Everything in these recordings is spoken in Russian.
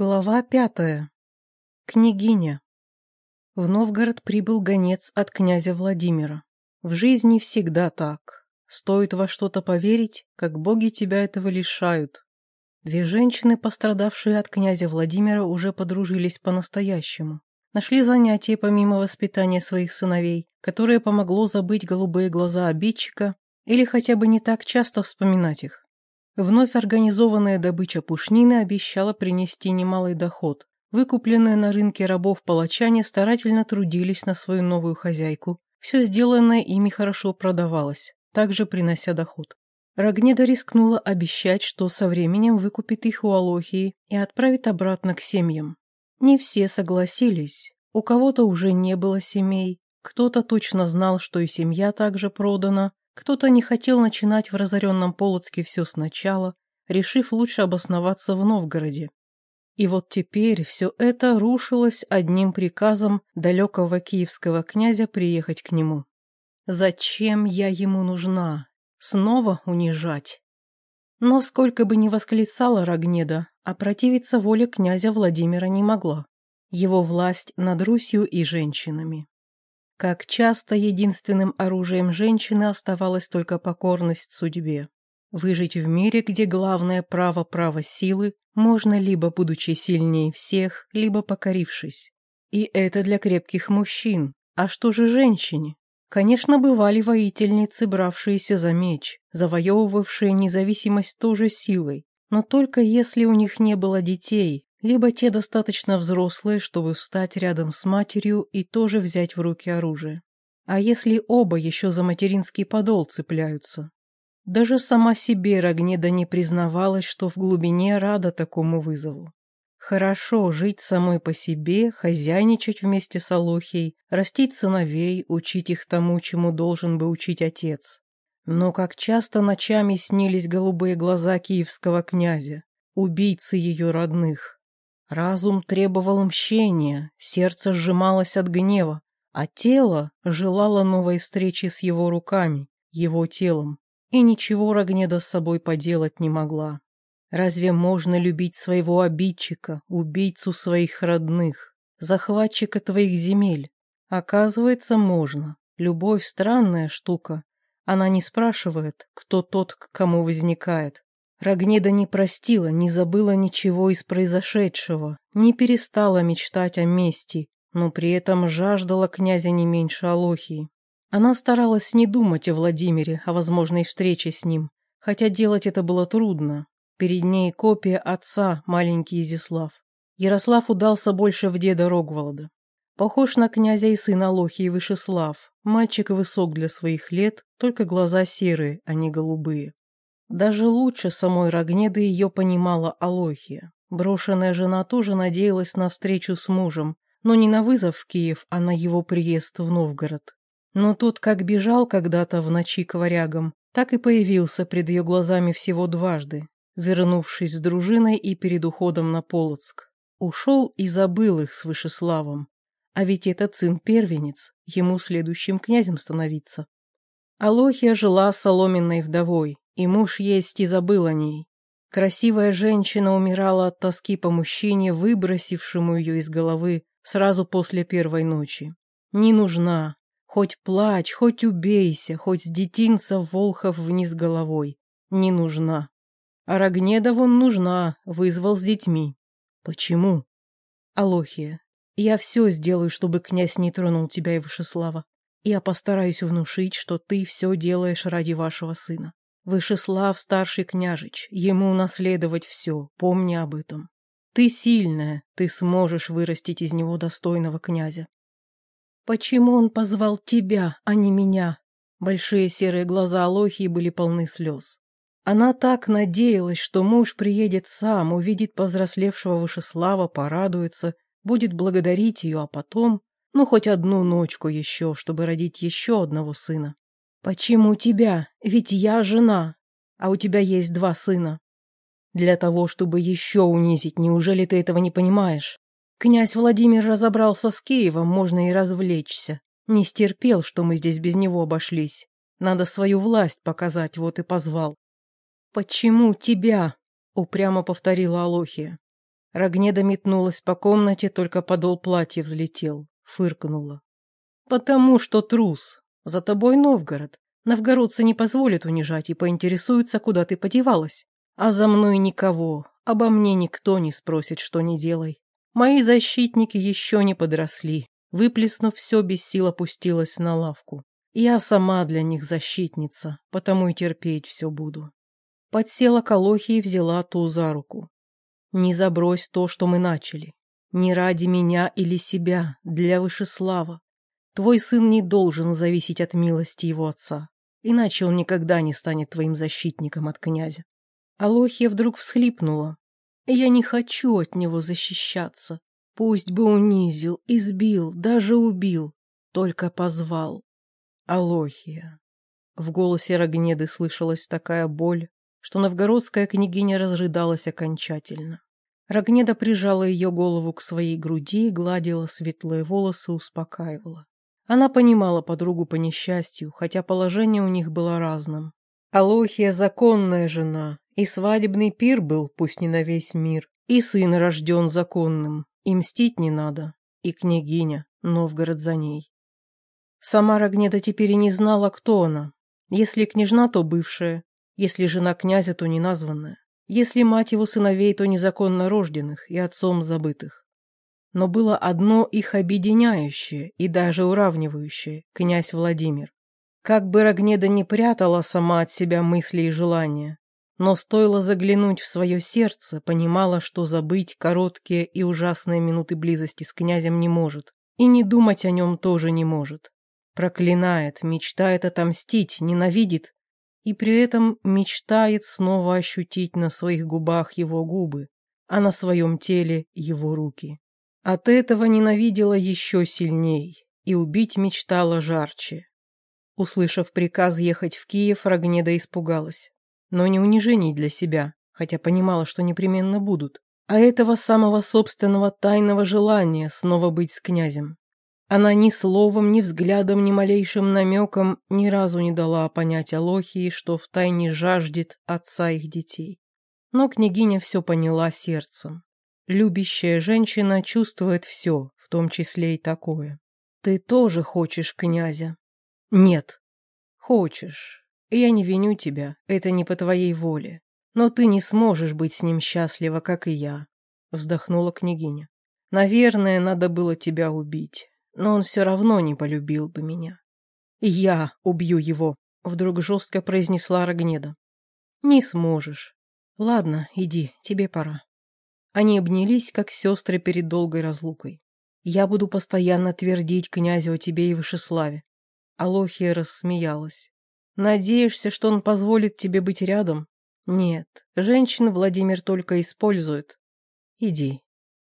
Глава пятая. Княгиня. В Новгород прибыл гонец от князя Владимира. В жизни всегда так. Стоит во что-то поверить, как боги тебя этого лишают. Две женщины, пострадавшие от князя Владимира, уже подружились по-настоящему. Нашли занятие помимо воспитания своих сыновей, которое помогло забыть голубые глаза обидчика или хотя бы не так часто вспоминать их. Вновь организованная добыча пушнины обещала принести немалый доход. Выкупленные на рынке рабов палачане старательно трудились на свою новую хозяйку. Все сделанное ими хорошо продавалось, также принося доход. Рогнеда рискнула обещать, что со временем выкупит их у Алохии и отправит обратно к семьям. Не все согласились. У кого-то уже не было семей, кто-то точно знал, что и семья также продана, кто-то не хотел начинать в разоренном Полоцке все сначала, решив лучше обосноваться в Новгороде. И вот теперь все это рушилось одним приказом далекого киевского князя приехать к нему. Зачем я ему нужна? Снова унижать? Но сколько бы ни восклицала Рогнеда, а противиться воле князя Владимира не могла. Его власть над Русью и женщинами. Как часто единственным оружием женщины оставалась только покорность судьбе. Выжить в мире, где главное право право силы, можно либо будучи сильнее всех, либо покорившись. И это для крепких мужчин. А что же женщине? Конечно, бывали воительницы, бравшиеся за меч, завоевывавшие независимость тоже силой, но только если у них не было детей, либо те достаточно взрослые, чтобы встать рядом с матерью и тоже взять в руки оружие. А если оба еще за материнский подол цепляются? Даже сама себе Рогнеда не признавалась, что в глубине рада такому вызову. Хорошо жить самой по себе, хозяйничать вместе с Алохией, растить сыновей, учить их тому, чему должен бы учить отец. Но как часто ночами снились голубые глаза киевского князя, убийцы ее родных. Разум требовал мщения, сердце сжималось от гнева, а тело желало новой встречи с его руками, его телом, и ничего Рогнеда с собой поделать не могла. Разве можно любить своего обидчика, убийцу своих родных, захватчика твоих земель? Оказывается, можно. Любовь — странная штука. Она не спрашивает, кто тот, к кому возникает, Рогнеда не простила, не забыла ничего из произошедшего, не перестала мечтать о мести, но при этом жаждала князя не меньше Алохии. Она старалась не думать о Владимире, о возможной встрече с ним, хотя делать это было трудно. Перед ней копия отца, маленький Изяслав. Ярослав удался больше в деда Рогволода. Похож на князя и сына Алохии Вышеслав. Мальчик высок для своих лет, только глаза серые, а не голубые. Даже лучше самой Рогнеды ее понимала Алохия. Брошенная жена тоже надеялась на встречу с мужем, но не на вызов в Киев, а на его приезд в Новгород. Но тот как бежал когда-то в ночи к варягам, так и появился пред ее глазами всего дважды, вернувшись с дружиной и перед уходом на Полоцк. Ушел и забыл их с Вышеславом. А ведь этот сын-первенец, ему следующим князем становиться. Алохия жила соломенной вдовой, и муж есть и забыл о ней. Красивая женщина умирала от тоски по мужчине, выбросившему ее из головы сразу после первой ночи. Не нужна. Хоть плачь, хоть убейся, хоть с детинца Волхов вниз головой. Не нужна. А Рогнеда вон нужна, вызвал с детьми. Почему? Алохия, я все сделаю, чтобы князь не тронул тебя и Вышеслава. Я постараюсь внушить, что ты все делаешь ради вашего сына. Вышеслав старший княжич, ему наследовать все, помни об этом. Ты сильная, ты сможешь вырастить из него достойного князя. Почему он позвал тебя, а не меня? Большие серые глаза Алохии были полны слез. Она так надеялась, что муж приедет сам, увидит повзрослевшего Вышеслава, порадуется, будет благодарить ее, а потом, ну, хоть одну ночку еще, чтобы родить еще одного сына. «Почему тебя? Ведь я жена, а у тебя есть два сына». «Для того, чтобы еще унизить, неужели ты этого не понимаешь? Князь Владимир разобрался с Киевом, можно и развлечься. Не стерпел, что мы здесь без него обошлись. Надо свою власть показать, вот и позвал». «Почему тебя?» — упрямо повторила Алохия. Рогнеда метнулась по комнате, только подол платья взлетел, фыркнула. «Потому что трус. За тобой Новгород. Новгородцы не позволят унижать и поинтересуются, куда ты подевалась. А за мной никого, обо мне никто не спросит, что не делай. Мои защитники еще не подросли. Выплеснув все, без сил опустилась на лавку. Я сама для них защитница, потому и терпеть все буду. Подсела к Алохе и взяла ту за руку. Не забрось то, что мы начали. Не ради меня или себя, для Вышеслава. Твой сын не должен зависеть от милости его отца, иначе он никогда не станет твоим защитником от князя. Алохия вдруг всхлипнула. Я не хочу от него защищаться. Пусть бы унизил, избил, даже убил, только позвал. Алохия. В голосе Рогнеды слышалась такая боль, что новгородская княгиня разрыдалась окончательно. Рогнеда прижала ее голову к своей груди, гладила светлые волосы, успокаивала. Она понимала подругу по несчастью, хотя положение у них было разным. Алохия – законная жена, и свадебный пир был, пусть не на весь мир, и сын рожден законным, и мстить не надо, и княгиня, Новгород за ней. Сама Рогнеда теперь и не знала, кто она. Если княжна, то бывшая, если жена князя, то неназванная, если мать его сыновей, то незаконно рожденных и отцом забытых. Но было одно их объединяющее и даже уравнивающее – князь Владимир. Как бы Рогнеда не прятала сама от себя мысли и желания, но стоило заглянуть в свое сердце, понимала, что забыть короткие и ужасные минуты близости с князем не может, и не думать о нем тоже не может. Проклинает, мечтает отомстить, ненавидит, и при этом мечтает снова ощутить на своих губах его губы, а на своем теле его руки. От этого ненавидела еще сильней и убить мечтала жарче. Услышав приказ ехать в Киев, Рогнеда испугалась. Но не унижений для себя, хотя понимала, что непременно будут, а этого самого собственного тайного желания снова быть с князем. Она ни словом, ни взглядом, ни малейшим намеком ни разу не дала понять Алохии, что втайне жаждет отца их детей. Но княгиня все поняла сердцем. Любящая женщина чувствует все, в том числе и такое. Ты тоже хочешь князя? Нет. Хочешь. Я не виню тебя, это не по твоей воле. Но ты не сможешь быть с ним счастлива, как и я, вздохнула княгиня. Наверное, надо было тебя убить, но он все равно не полюбил бы меня. Я убью его, вдруг жестко произнесла Рогнеда. Не сможешь. Ладно, иди, тебе пора. Они обнялись, как сестры перед долгой разлукой. Я буду постоянно твердить князю о тебе и Вышеславе. Алохия рассмеялась. Надеешься, что он позволит тебе быть рядом? Нет, женщин Владимир только использует. Иди.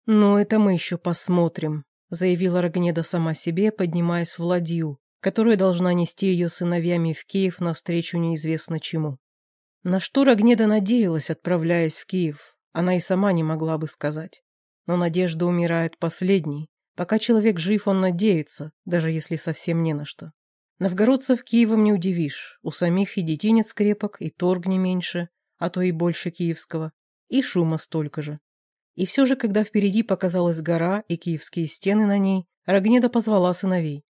Ну, это мы еще посмотрим, заявила Рогнеда сама себе, поднимаясь в ладью, которая должна нести ее сыновьями в Киев навстречу неизвестно чему. На что Рогнеда надеялась, отправляясь в Киев, она и сама не могла бы сказать. Но надежда умирает последней. Пока человек жив, он надеется, даже если совсем не на что. Новгородцев Киевом не удивишь. У самих и детинец крепок, и торг не меньше, а то и больше киевского, и шума столько же. И все же, когда впереди показалась гора и киевские стены на ней, Рогнеда позвала сыновей.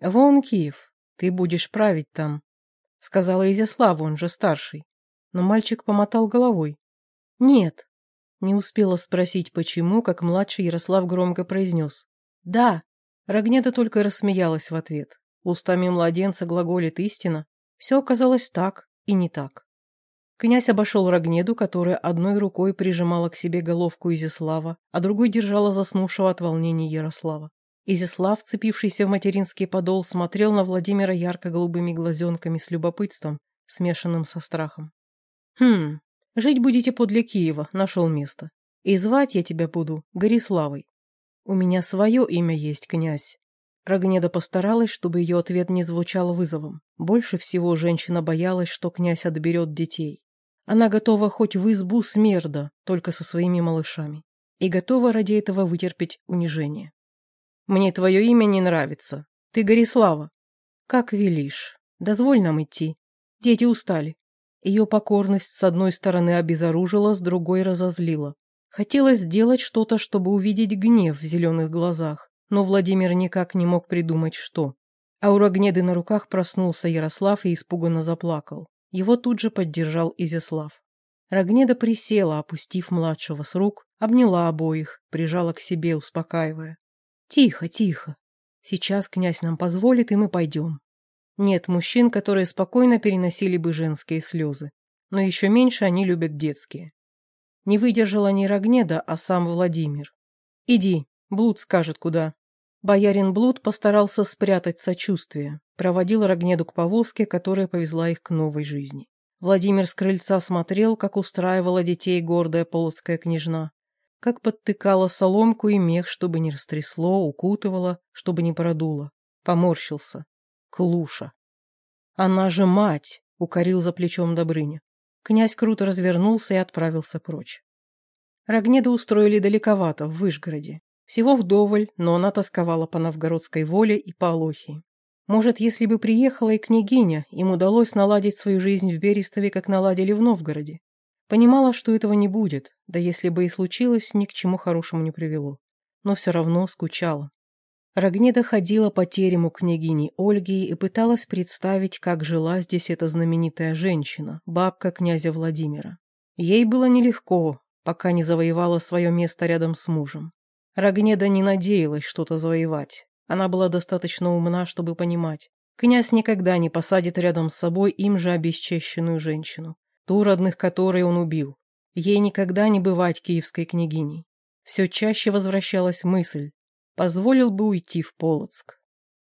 «Вон Киев, ты будешь править там», — сказала Изяслава, он же старший. Но мальчик помотал головой. «Нет». Не успела спросить, почему, как младший Ярослав громко произнес. «Да». Рогнеда только рассмеялась в ответ. Устами младенца глаголит истина. Все оказалось так и не так. Князь обошел Рогнеду, которая одной рукой прижимала к себе головку Изяслава, а другой держала заснувшего от волнения Ярослава. Изяслав, цепившийся в материнский подол, смотрел на Владимира ярко-голубыми глазенками с любопытством, смешанным со страхом. «Хм, жить будете подле Киева, нашел место. И звать я тебя буду Гориславой. У меня свое имя есть, князь, Рогнеда постаралась, чтобы ее ответ не звучал вызовом. Больше всего женщина боялась, что князь отберет детей. Она готова хоть в избу смерда, только со своими малышами. И готова ради этого вытерпеть унижение. «Мне твое имя не нравится. Ты Горислава». «Как велишь. Дозволь нам идти. Дети устали». Ее покорность с одной стороны обезоружила, с другой разозлила. Хотелось сделать что-то, чтобы увидеть гнев в зеленых глазах, но Владимир никак не мог придумать, что. А у Рогнеды на руках проснулся Ярослав и испуганно заплакал. Его тут же поддержал Изяслав. Рогнеда присела, опустив младшего с рук, обняла обоих, прижала к себе, успокаивая. «Тихо, тихо. Сейчас князь нам позволит, и мы пойдем». Нет мужчин, которые спокойно переносили бы женские слезы, но еще меньше они любят детские. Не выдержала не Рогнеда, а сам Владимир. «Иди, Блуд скажет, куда». Боярин Блуд постарался спрятать сочувствие, проводил Рогнеду к повозке, которая повезла их к новой жизни. Владимир с крыльца смотрел, как устраивала детей гордая полоцкая княжна, как подтыкала соломку и мех, чтобы не растрясло, укутывала, чтобы не продуло. Поморщился. Клуша. Она же мать, укорил за плечом Добрыня. Князь круто развернулся и отправился прочь. Рогнеда устроили далековато, в Вышгороде. Всего вдоволь, но она тосковала по новгородской воле и по Алохии. Может, если бы приехала и княгиня, им удалось наладить свою жизнь в Берестове, как наладили в Новгороде. Понимала, что этого не будет, да если бы и случилось, ни к чему хорошему не привело. Но все равно скучала. Рогнеда ходила по терему княгини Ольги и пыталась представить, как жила здесь эта знаменитая женщина, бабка князя Владимира. Ей было нелегко, пока не завоевала свое место рядом с мужем. Рогнеда не надеялась что-то завоевать. Она была достаточно умна, чтобы понимать. Князь никогда не посадит рядом с собой им же обесчещенную женщину, ту родных которой он убил. Ей никогда не бывать киевской княгиней. Все чаще возвращалась мысль, позволил бы уйти в Полоцк.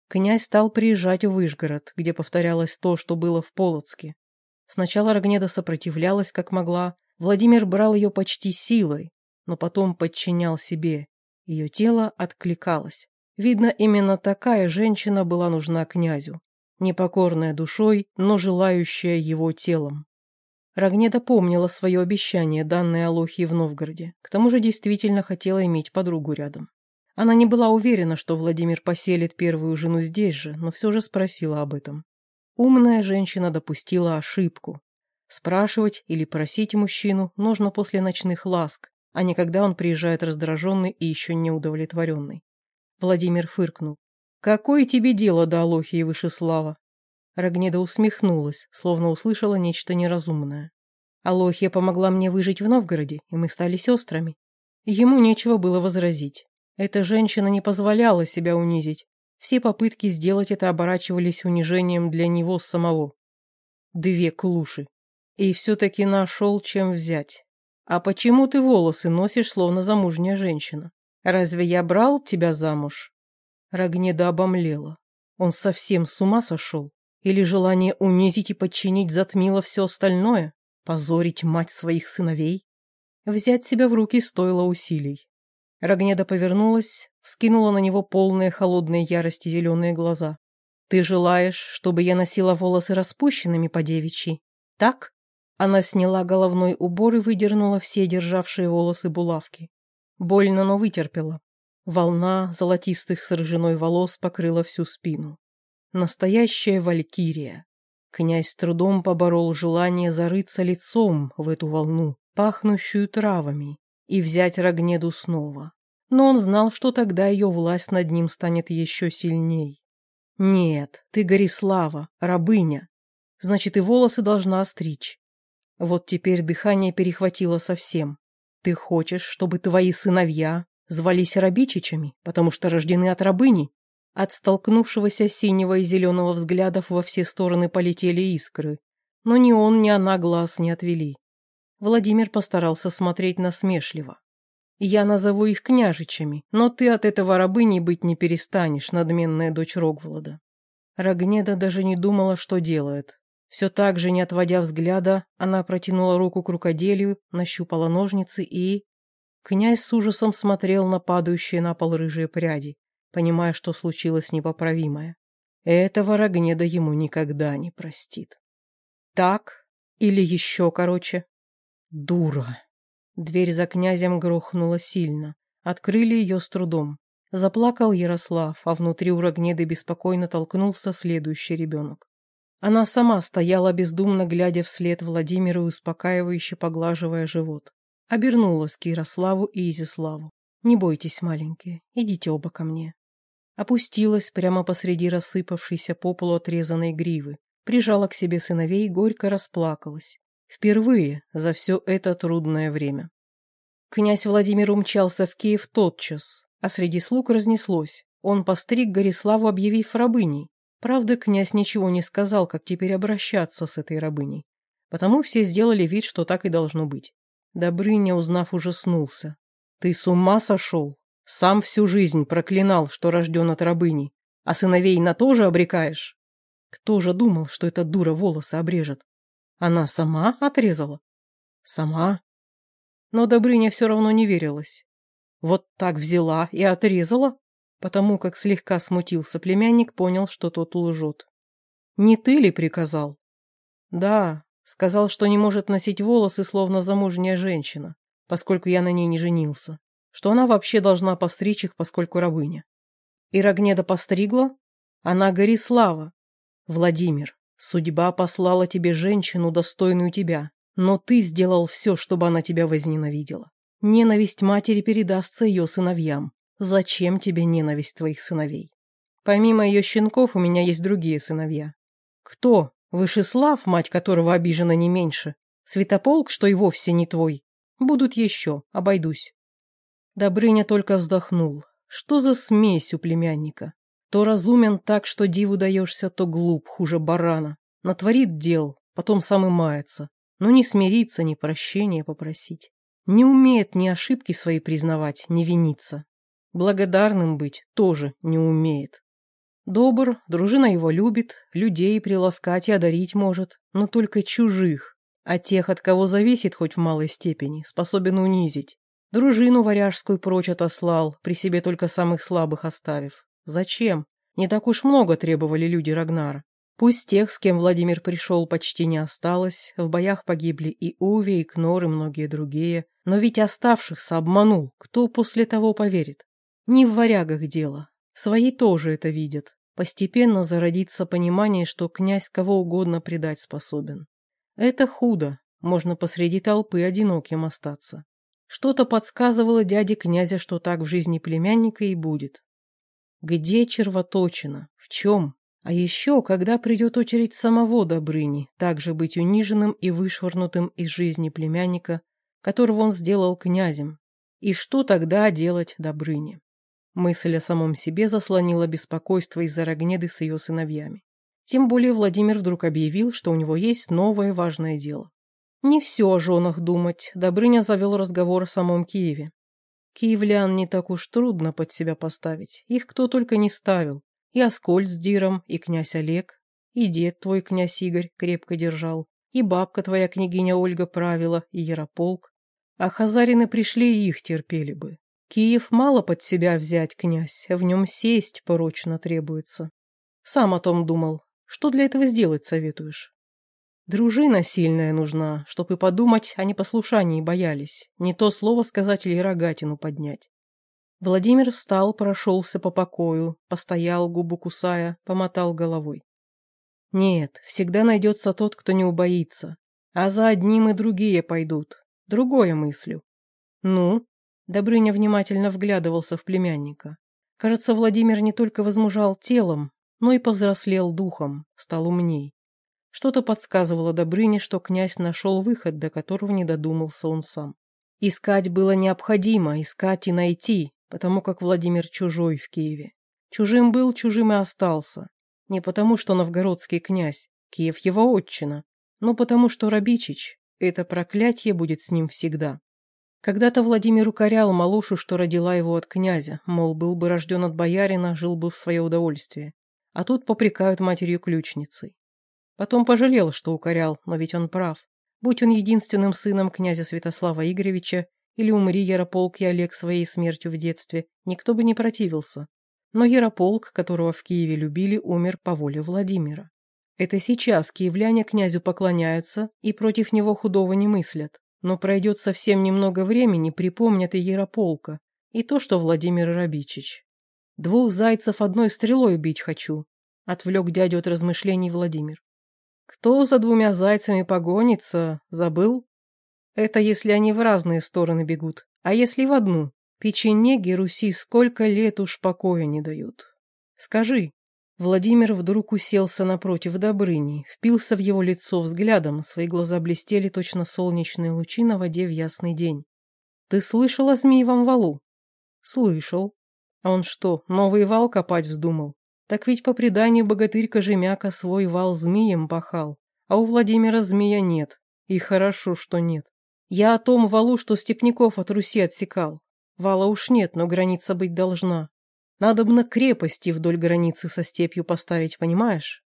Князь стал приезжать в Вышгород, где повторялось то, что было в Полоцке. Сначала Рогнеда сопротивлялась, как могла. Владимир брал ее почти силой, но потом подчинял себе. Ее тело откликалось. Видно, именно такая женщина была нужна князю. Непокорная душой, но желающая его телом. Рогнеда помнила свое обещание, данное Алохе в Новгороде. К тому же действительно хотела иметь подругу рядом. Она не была уверена, что Владимир поселит первую жену здесь же, но все же спросила об этом. Умная женщина допустила ошибку. Спрашивать или просить мужчину нужно после ночных ласк, а не когда он приезжает раздраженный и еще не удовлетворенный. Владимир фыркнул. «Какое тебе дело до Алохи и Вышеслава?» Рогнеда усмехнулась, словно услышала нечто неразумное. Алохия помогла мне выжить в Новгороде, и мы стали сестрами. Ему нечего было возразить. Эта женщина не позволяла себя унизить. Все попытки сделать это оборачивались унижением для него самого. Две клуши. И все-таки нашел, чем взять. А почему ты волосы носишь, словно замужняя женщина? Разве я брал тебя замуж? Рогнеда обомлела. Он совсем с ума сошел? Или желание унизить и подчинить затмило все остальное? Позорить мать своих сыновей? Взять себя в руки стоило усилий. Рогнеда повернулась, вскинула на него полные холодной ярости зеленые глаза. «Ты желаешь, чтобы я носила волосы распущенными по девичьи? Так?» Она сняла головной убор и выдернула все державшие волосы булавки. Больно, но вытерпела. Волна золотистых с рыжиной волос покрыла всю спину. Настоящая валькирия. Князь с трудом поборол желание зарыться лицом в эту волну, пахнущую травами, и взять Рогнеду снова но он знал, что тогда ее власть над ним станет еще сильней. «Нет, ты Горислава, рабыня. Значит, и волосы должна остричь. Вот теперь дыхание перехватило совсем. Ты хочешь, чтобы твои сыновья звались рабичичами, потому что рождены от рабыни?» От столкнувшегося синего и зеленого взглядов во все стороны полетели искры, но ни он, ни она глаз не отвели. Владимир постарался смотреть насмешливо. Я назову их княжичами, но ты от этого рабыней быть не перестанешь, надменная дочь Рогволода». Рогнеда даже не думала, что делает. Все так же, не отводя взгляда, она протянула руку к рукоделию, нащупала ножницы и... Князь с ужасом смотрел на падающие на пол рыжие пряди, понимая, что случилось непоправимое. Этого Рогнеда ему никогда не простит. Так или еще короче? Дура. Дверь за князем грохнула сильно. Открыли ее с трудом. Заплакал Ярослав, а внутри у Рогнеды беспокойно толкнулся следующий ребенок. Она сама стояла бездумно, глядя вслед Владимиру, успокаивающе поглаживая живот. Обернулась к Ярославу и Изяславу. «Не бойтесь, маленькие, идите оба ко мне». Опустилась прямо посреди рассыпавшейся по полу отрезанной гривы, прижала к себе сыновей и горько расплакалась. Впервые за все это трудное время. Князь Владимир умчался в Киев тотчас, а среди слуг разнеслось. Он постриг Гориславу, объявив рабыней. Правда, князь ничего не сказал, как теперь обращаться с этой рабыней. Потому все сделали вид, что так и должно быть. Добрыня, узнав, ужаснулся. «Ты с ума сошел? Сам всю жизнь проклинал, что рожден от рабыни, а сыновей на то же обрекаешь? Кто же думал, что эта дура волосы обрежет? Она сама отрезала? Сама? Но Добрыня все равно не верилась. Вот так взяла и отрезала? Потому как слегка смутился племянник, понял, что тот лжет. «Не ты ли приказал?» «Да, сказал, что не может носить волосы, словно замужняя женщина, поскольку я на ней не женился, что она вообще должна постричь их, поскольку рабыня. И Рогнеда постригла? Она Горислава. Владимир, судьба послала тебе женщину, достойную тебя, но ты сделал все, чтобы она тебя возненавидела. Ненависть матери передастся ее сыновьям. Зачем тебе ненависть твоих сыновей? Помимо ее щенков у меня есть другие сыновья. Кто? Вышеслав, мать которого обижена не меньше. Святополк, что и вовсе не твой. Будут еще, обойдусь. Добрыня только вздохнул. Что за смесь у племянника? То разумен так, что диву даешься, то глуп, хуже барана. Натворит дел, потом сам и мается но не смириться, ни прощения попросить. Не умеет ни ошибки свои признавать, ни виниться. Благодарным быть тоже не умеет. Добр, дружина его любит, людей приласкать и одарить может, но только чужих, а тех, от кого зависит хоть в малой степени, способен унизить. Дружину варяжскую прочь отослал, при себе только самых слабых оставив. Зачем? Не так уж много требовали люди Рагнара. Пусть тех, с кем Владимир пришел, почти не осталось, в боях погибли и Уви, и Кнор, и многие другие, но ведь оставшихся обманул, кто после того поверит? Не в варягах дело, свои тоже это видят. Постепенно зародится понимание, что князь кого угодно предать способен. Это худо, можно посреди толпы одиноким остаться. Что-то подсказывало дяде князя, что так в жизни племянника и будет. Где червоточина? В чем? А еще, когда придет очередь самого Добрыни, также быть униженным и вышвырнутым из жизни племянника, которого он сделал князем. И что тогда делать Добрыне? Мысль о самом себе заслонила беспокойство из-за Рогнеды с ее сыновьями. Тем более Владимир вдруг объявил, что у него есть новое важное дело. Не все о женах думать, Добрыня завел разговор о самом Киеве. Киевлян не так уж трудно под себя поставить, их кто только не ставил, и Аскольд с Диром, и князь Олег, и дед твой, князь Игорь, крепко держал, и бабка твоя, княгиня Ольга, правила, и Ярополк. А хазарины пришли и их терпели бы. Киев мало под себя взять, князь, в нем сесть порочно требуется. Сам о том думал. Что для этого сделать советуешь? Дружина сильная нужна, чтоб и подумать о непослушании боялись, не то слово сказать или рогатину поднять. Владимир встал, прошелся по покою, постоял, губу кусая, помотал головой. Нет, всегда найдется тот, кто не убоится. А за одним и другие пойдут. Другое мыслю. Ну? Добрыня внимательно вглядывался в племянника. Кажется, Владимир не только возмужал телом, но и повзрослел духом, стал умней. Что-то подсказывало Добрыне, что князь нашел выход, до которого не додумался он сам. Искать было необходимо, искать и найти, потому как Владимир чужой в Киеве. Чужим был, чужим и остался. Не потому, что новгородский князь, Киев его отчина, но потому, что Рабичич, это проклятие будет с ним всегда. Когда-то Владимир укорял малушу, что родила его от князя, мол, был бы рожден от боярина, жил бы в свое удовольствие. А тут попрекают матерью ключницей. Потом пожалел, что укорял, но ведь он прав. Будь он единственным сыном князя Святослава Игоревича, или умри Ярополк и Олег своей смертью в детстве, никто бы не противился. Но Ярополк, которого в Киеве любили, умер по воле Владимира. Это сейчас киевляне князю поклоняются и против него худого не мыслят. Но пройдет совсем немного времени, припомнят и Ярополка, и то, что Владимир Рабичич. «Двух зайцев одной стрелой убить хочу», — отвлек дядю от размышлений Владимир. «Кто за двумя зайцами погонится, забыл?» Это если они в разные стороны бегут. А если в одну? Печенеги Руси сколько лет уж покоя не дают. Скажи. Владимир вдруг уселся напротив Добрыни, впился в его лицо взглядом, свои глаза блестели точно солнечные лучи на воде в ясный день. Ты слышал о Змеевом валу? Слышал. А он что, новый вал копать вздумал? Так ведь по преданию богатырь Кожемяка свой вал змеем пахал, а у Владимира змея нет. И хорошо, что нет. Я о том валу, что степняков от Руси отсекал. Вала уж нет, но граница быть должна. Надо бы на крепости вдоль границы со степью поставить, понимаешь?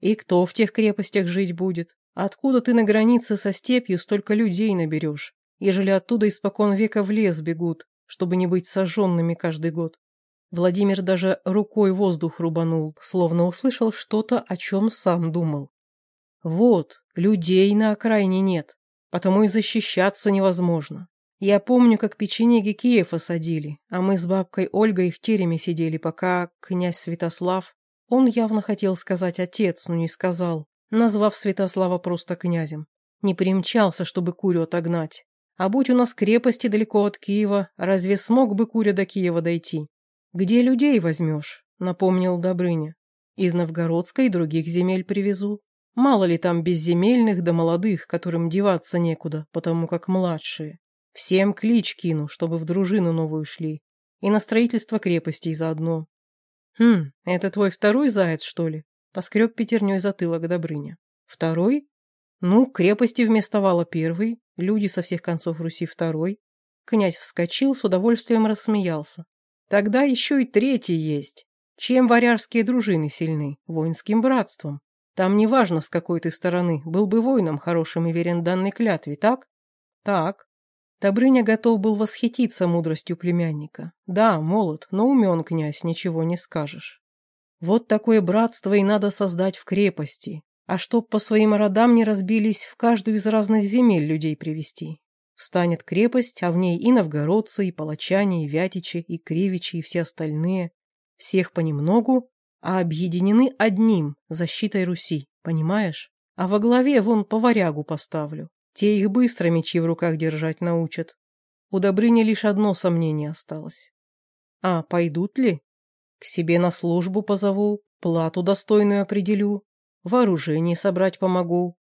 И кто в тех крепостях жить будет? Откуда ты на границе со степью столько людей наберешь, ежели оттуда испокон века в лес бегут, чтобы не быть сожженными каждый год? Владимир даже рукой воздух рубанул, словно услышал что-то, о чем сам думал. Вот, людей на окраине нет, потому и защищаться невозможно. Я помню, как печенеги Киев осадили, а мы с бабкой Ольгой в тереме сидели, пока князь Святослав... Он явно хотел сказать отец, но не сказал, назвав Святослава просто князем. Не примчался, чтобы Курю отогнать. А будь у нас крепости далеко от Киева, разве смог бы Куря до Киева дойти? Где людей возьмешь? Напомнил Добрыня. Из Новгородской и других земель привезу. Мало ли там безземельных да молодых, которым деваться некуда, потому как младшие. Всем клич кину, чтобы в дружину новую шли. И на строительство крепостей заодно. Хм, это твой второй заяц, что ли? Поскреб пятерней затылок Добрыня. Второй? Ну, крепости вместо вала первый, люди со всех концов Руси второй. Князь вскочил, с удовольствием рассмеялся. Тогда еще и третий есть. Чем варяжские дружины сильны? Воинским братством. Там неважно, с какой ты стороны, был бы воином хорошим и верен данной клятве, так? Так. Добрыня готов был восхититься мудростью племянника. Да, молод, но умен князь, ничего не скажешь. Вот такое братство и надо создать в крепости, а чтоб по своим родам не разбились, в каждую из разных земель людей привести. Встанет крепость, а в ней и новгородцы, и палачане, и вятичи, и кривичи, и все остальные. Всех понемногу, а объединены одним, защитой Руси, понимаешь? А во главе вон поварягу поставлю. Те их быстро мечи в руках держать научат. У Добрыни лишь одно сомнение осталось. А пойдут ли? К себе на службу позову, плату достойную определю, вооружение собрать помогу.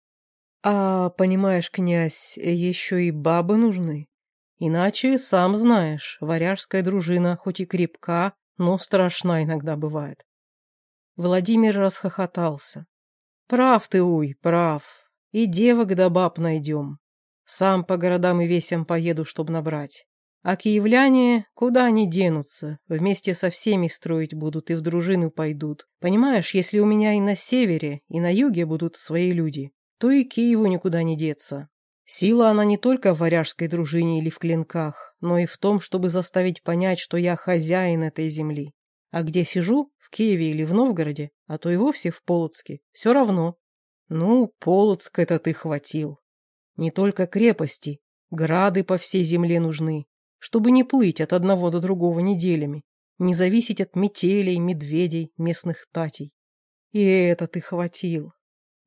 А, понимаешь, князь, еще и бабы нужны. Иначе, сам знаешь, варяжская дружина хоть и крепка, но страшна иногда бывает. Владимир расхохотался. Прав ты, уй, прав. И девок да баб найдем. Сам по городам и весям поеду, чтоб набрать. А киевляне, куда они денутся? Вместе со всеми строить будут и в дружину пойдут. Понимаешь, если у меня и на севере, и на юге будут свои люди, то и Киеву никуда не деться. Сила она не только в варяжской дружине или в клинках, но и в том, чтобы заставить понять, что я хозяин этой земли. А где сижу, в Киеве или в Новгороде, а то и вовсе в Полоцке, все равно. Ну, Полоцк это ты хватил. Не только крепости, грады по всей земле нужны, чтобы не плыть от одного до другого неделями, не зависеть от метелей, медведей, местных татей. И это ты хватил.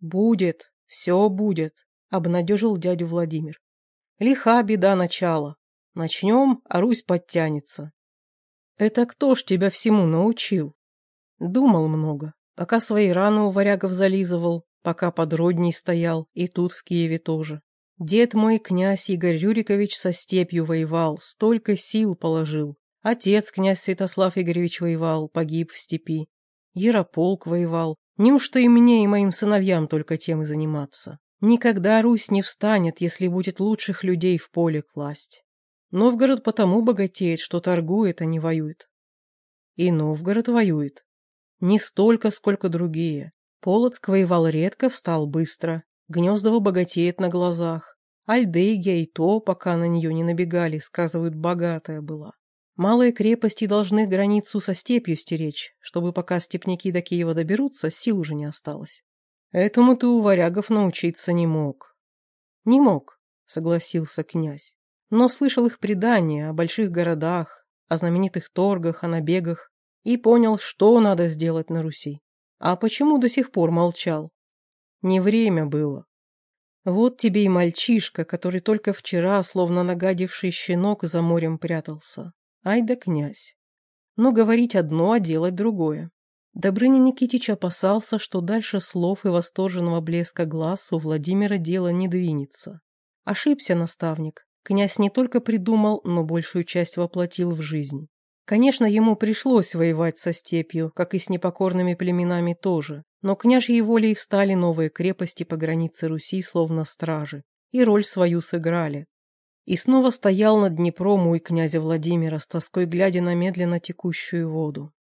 Будет, все будет, обнадежил дядю Владимир. Лиха беда начала. Начнем, а Русь подтянется. Это кто ж тебя всему научил? Думал много, пока свои раны у варягов зализывал, пока под Родней стоял, и тут в Киеве тоже. Дед мой, князь Игорь Рюрикович, со степью воевал, столько сил положил. Отец, князь Святослав Игоревич, воевал, погиб в степи. Ярополк воевал. Неужто и мне, и моим сыновьям только тем и заниматься? Никогда Русь не встанет, если будет лучших людей в поле класть. Новгород потому богатеет, что торгует, а не воюет. И Новгород воюет. Не столько, сколько другие. Полоцк воевал редко, встал быстро. Гнездово богатеет на глазах. Альдейгия и то, пока на нее не набегали, сказывают, богатая была. Малые крепости должны границу со степью стеречь, чтобы пока степняки до Киева доберутся, сил уже не осталось. Этому ты у варягов научиться не мог. Не мог, согласился князь. Но слышал их предания о больших городах, о знаменитых торгах, о набегах и понял, что надо сделать на Руси. А почему до сих пор молчал? Не время было. Вот тебе и мальчишка, который только вчера, словно нагадивший щенок, за морем прятался. Ай да князь. Но говорить одно, а делать другое. Добрыня Никитич опасался, что дальше слов и восторженного блеска глаз у Владимира дело не двинется. Ошибся наставник. Князь не только придумал, но большую часть воплотил в жизнь. Конечно, ему пришлось воевать со степью, как и с непокорными племенами тоже, но княжьей волей встали новые крепости по границе Руси, словно стражи, и роль свою сыграли. И снова стоял над Днепром мой князя Владимира, с тоской глядя на медленно текущую воду.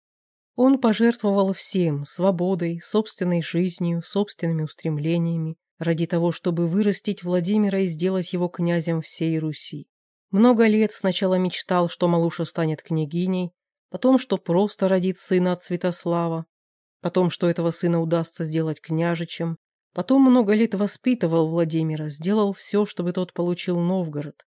Он пожертвовал всем – свободой, собственной жизнью, собственными устремлениями, ради того, чтобы вырастить Владимира и сделать его князем всей Руси. Много лет сначала мечтал, что Малуша станет княгиней, потом, что просто родит сына от Святослава, потом, что этого сына удастся сделать княжичем, потом много лет воспитывал Владимира, сделал все, чтобы тот получил Новгород,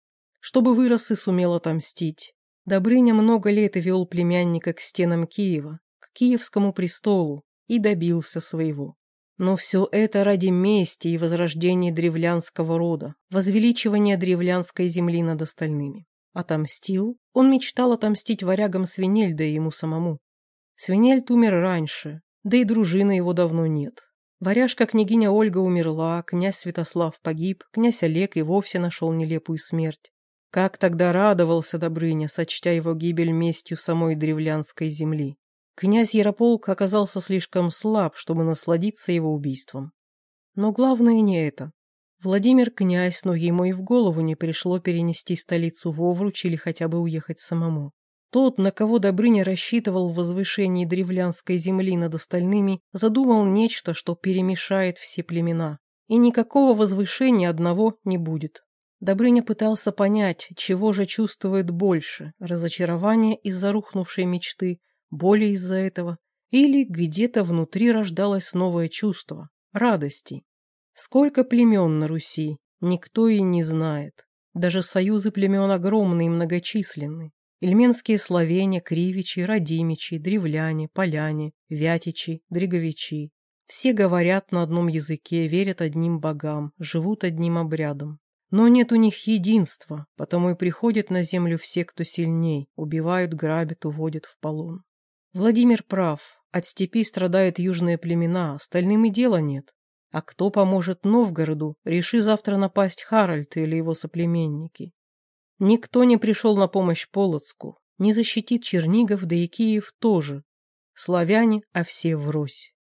чтобы вырос и сумел отомстить. Добрыня много лет вел племянника к стенам Киева, к Киевскому престолу, и добился своего. Но все это ради мести и возрождения древлянского рода, возвеличивания древлянской земли над остальными. Отомстил? Он мечтал отомстить варягам Свинельда и ему самому. Свинельд умер раньше, да и дружины его давно нет. Варяжка княгиня Ольга умерла, князь Святослав погиб, князь Олег и вовсе нашел нелепую смерть. Как тогда радовался Добрыня, сочтя его гибель местью самой древлянской земли. Князь Ярополк оказался слишком слаб, чтобы насладиться его убийством. Но главное не это. Владимир князь, но ему и в голову не пришло перенести столицу в Овруч или хотя бы уехать самому. Тот, на кого Добрыня рассчитывал в возвышении древлянской земли над остальными, задумал нечто, что перемешает все племена. И никакого возвышения одного не будет. Добрыня пытался понять, чего же чувствует больше – разочарование из-за рухнувшей мечты – боли из-за этого, или где-то внутри рождалось новое чувство – радости. Сколько племен на Руси, никто и не знает. Даже союзы племен огромные и многочисленны. Ильменские словения, кривичи, родимичи, древляне, поляне, вятичи, дриговичи. Все говорят на одном языке, верят одним богам, живут одним обрядом. Но нет у них единства, потому и приходят на землю все, кто сильней, убивают, грабят, уводят в полон. Владимир прав. От степи страдают южные племена, остальным и дела нет. А кто поможет Новгороду, реши завтра напасть Харальд или его соплеменники. Никто не пришел на помощь Полоцку, не защитит Чернигов, да и Киев тоже. Славяне, а все врозь.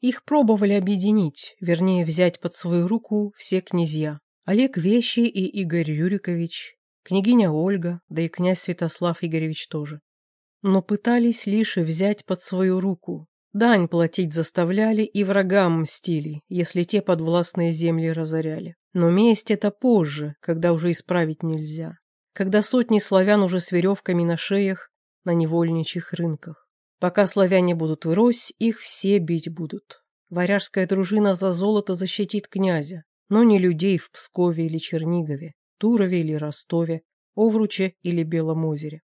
Их пробовали объединить, вернее взять под свою руку все князья. Олег Вещий и Игорь Юрикович, княгиня Ольга, да и князь Святослав Игоревич тоже но пытались лишь взять под свою руку. Дань платить заставляли и врагам мстили, если те подвластные земли разоряли. Но месть это позже, когда уже исправить нельзя. Когда сотни славян уже с веревками на шеях на невольничьих рынках. Пока славяне будут врозь, их все бить будут. Варяжская дружина за золото защитит князя, но не людей в Пскове или Чернигове, Турове или Ростове, Овруче или Белом озере.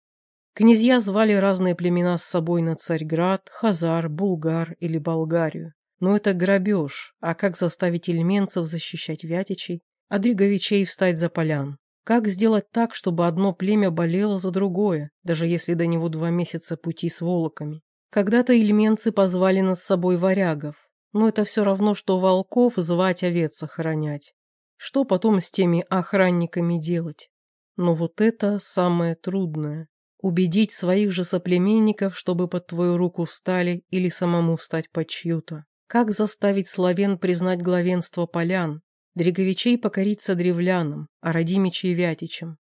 Князья звали разные племена с собой на Царьград, Хазар, Булгар или Болгарию. Но это грабеж, а как заставить ильменцев защищать вятичей, а дриговичей встать за полян? Как сделать так, чтобы одно племя болело за другое, даже если до него два месяца пути с волоками? Когда-то ильменцы позвали над собой варягов, но это все равно, что волков звать овец охранять. Что потом с теми охранниками делать? Но вот это самое трудное. Убедить своих же соплеменников, чтобы под твою руку встали или самому встать под чью-то. Как заставить славян признать главенство полян, дреговичей покориться древлянам, а родимичей вятичам?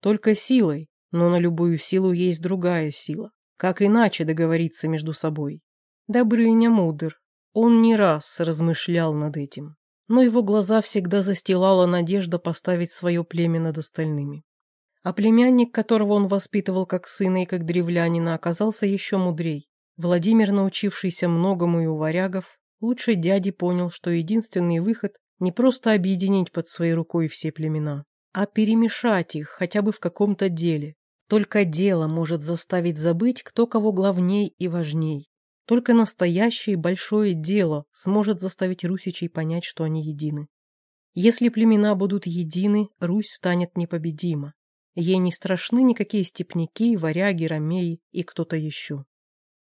Только силой, но на любую силу есть другая сила. Как иначе договориться между собой? Добрыня мудр. Он не раз размышлял над этим, но его глаза всегда застилала надежда поставить свое племя над остальными. А племянник, которого он воспитывал как сына и как древлянина, оказался еще мудрей. Владимир, научившийся многому и у варягов, лучше дяди понял, что единственный выход не просто объединить под своей рукой все племена, а перемешать их хотя бы в каком-то деле. Только дело может заставить забыть, кто кого главней и важней. Только настоящее большое дело сможет заставить русичей понять, что они едины. Если племена будут едины, Русь станет непобедима. Ей не страшны никакие степняки, варяги, ромеи и кто-то еще.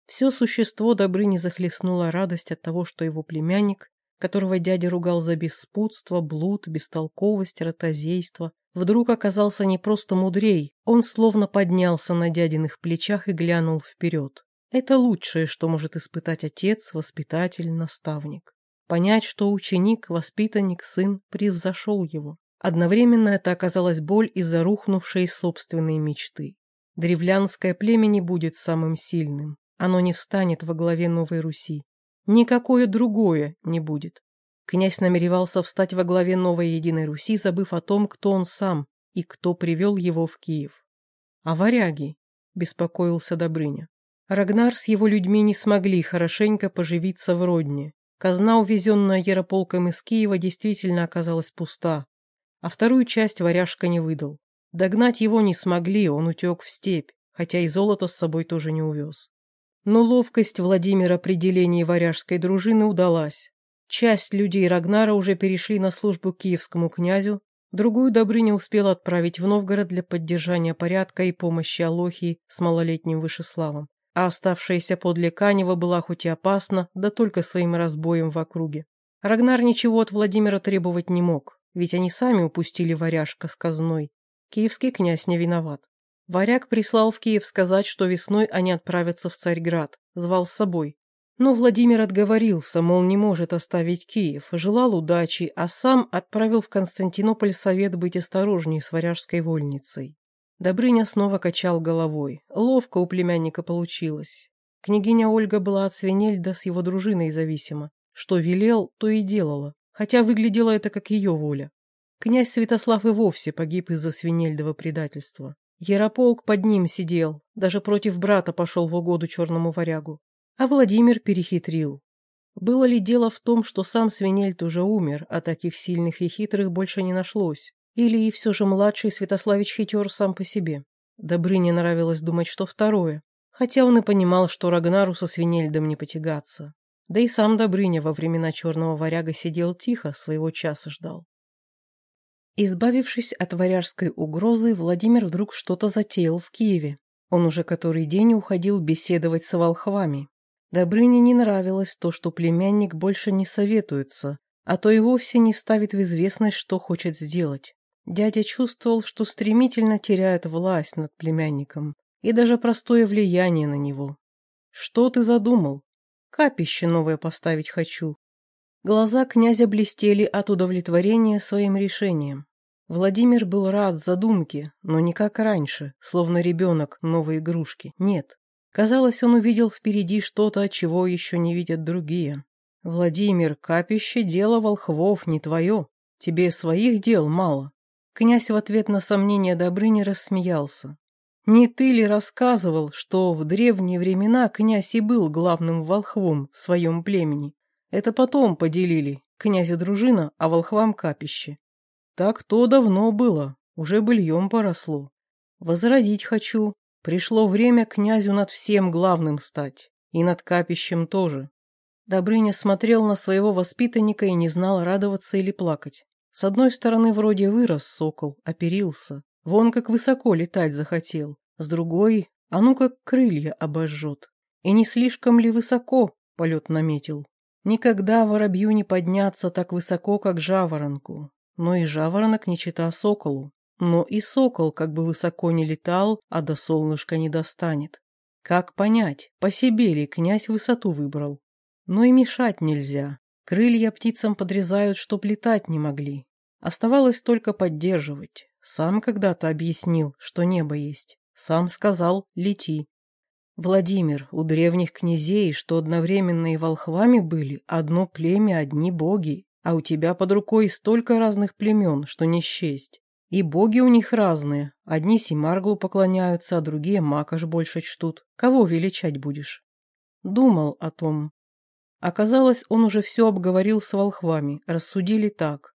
Все существо Добрыни захлестнула радость от того, что его племянник, которого дядя ругал за беспутство, блуд, бестолковость, ротозейство, вдруг оказался не просто мудрей, он словно поднялся на дядиных плечах и глянул вперед. Это лучшее, что может испытать отец, воспитатель, наставник. Понять, что ученик, воспитанник, сын превзошел его. Одновременно это оказалась боль из-за рухнувшей собственной мечты. Древлянское племя не будет самым сильным. Оно не встанет во главе Новой Руси. Никакое другое не будет. Князь намеревался встать во главе новой Единой Руси, забыв о том, кто он сам и кто привел его в Киев. А варяги, беспокоился Добрыня. Рагнар с его людьми не смогли хорошенько поживиться в Родне. Казна, увезенная Ярополком из Киева, действительно оказалась пуста, а вторую часть варяжка не выдал. Догнать его не смогли, он утек в степь, хотя и золото с собой тоже не увез. Но ловкость Владимира при делении варяжской дружины удалась. Часть людей Рагнара уже перешли на службу киевскому князю, другую Добрыня успела отправить в Новгород для поддержания порядка и помощи Алохии с малолетним Вышеславом, а оставшаяся подле Канева была хоть и опасна, да только своим разбоем в округе. Рагнар ничего от Владимира требовать не мог, ведь они сами упустили варяжка с казной. Киевский князь не виноват. Варяг прислал в Киев сказать, что весной они отправятся в Царьград, звал с собой. Но Владимир отговорился, мол, не может оставить Киев, желал удачи, а сам отправил в Константинополь совет быть осторожней с варяжской вольницей. Добрыня снова качал головой. Ловко у племянника получилось. Княгиня Ольга была от Свинельда с его дружиной зависима. Что велел, то и делала, хотя выглядело это как ее воля. Князь Святослав и вовсе погиб из-за Свинельдова предательства. Ярополк под ним сидел, даже против брата пошел в угоду черному варягу. А Владимир перехитрил. Было ли дело в том, что сам Свинельд уже умер, а таких сильных и хитрых больше не нашлось? Или и все же младший Святославич хитер сам по себе? Добрыне нравилось думать, что второе, хотя он и понимал, что Рагнару со Свинельдом не потягаться. Да и сам Добрыня во времена черного варяга сидел тихо, своего часа ждал. Избавившись от варяжской угрозы, Владимир вдруг что-то затеял в Киеве. Он уже который день уходил беседовать с волхвами. Добрыне не нравилось то, что племянник больше не советуется, а то и вовсе не ставит в известность, что хочет сделать. Дядя чувствовал, что стремительно теряет власть над племянником и даже простое влияние на него. «Что ты задумал?» «Капище новое поставить хочу. Глаза князя блестели от удовлетворения своим решением. Владимир был рад задумке, но не как раньше, словно ребенок новой игрушки. Нет. Казалось, он увидел впереди что-то, чего еще не видят другие. «Владимир, капище – дело волхвов, не твое. Тебе своих дел мало». Князь в ответ на сомнение Добрыни рассмеялся. «Не ты ли рассказывал, что в древние времена князь и был главным волхвом в своем племени? Это потом поделили, князя дружина, а волхвам капище. Так то давно было, уже быльем поросло. Возродить хочу. Пришло время князю над всем главным стать, и над капищем тоже. Добрыня смотрел на своего воспитанника и не знал, радоваться или плакать. С одной стороны, вроде вырос сокол, оперился. Вон как высоко летать захотел. С другой, а ну как крылья обожжет. И не слишком ли высоко полет наметил? Никогда воробью не подняться так высоко, как жаворонку. Но и жаворонок не чита соколу. Но и сокол как бы высоко не летал, а до солнышка не достанет. Как понять, по себе ли князь высоту выбрал? Но и мешать нельзя. Крылья птицам подрезают, чтоб летать не могли. Оставалось только поддерживать. Сам когда-то объяснил, что небо есть. Сам сказал «лети». Владимир, у древних князей, что одновременно и волхвами были, одно племя, одни боги, а у тебя под рукой столько разных племен, что не счесть. И боги у них разные, одни Симарглу поклоняются, а другие Макаш больше чтут. Кого величать будешь? Думал о том. Оказалось, он уже все обговорил с волхвами, рассудили так.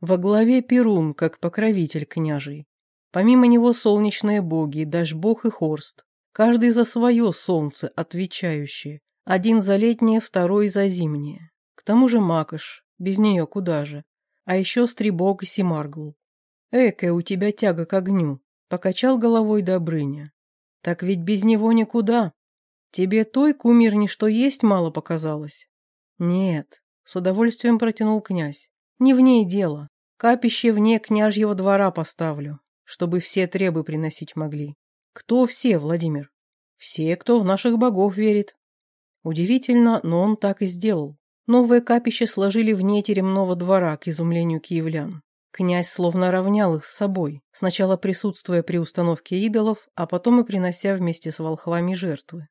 Во главе Перун, как покровитель княжий. Помимо него солнечные боги, Дашбог и Хорст, Каждый за свое солнце отвечающее. Один за летнее, второй за зимнее. К тому же Макаш, без нее куда же. а еще Стребок и Семаргл. Экая у тебя тяга к огню, покачал головой Добрыня. Так ведь без него никуда. Тебе той кумирни, что есть, мало показалось? Нет, с удовольствием протянул князь. Не в ней дело. Капище вне княжьего двора поставлю, чтобы все требы приносить могли. Кто все, Владимир? Все, кто в наших богов верит. Удивительно, но он так и сделал. Новое капище сложили вне теремного двора, к изумлению киевлян. Князь словно равнял их с собой, сначала присутствуя при установке идолов, а потом и принося вместе с волхвами жертвы.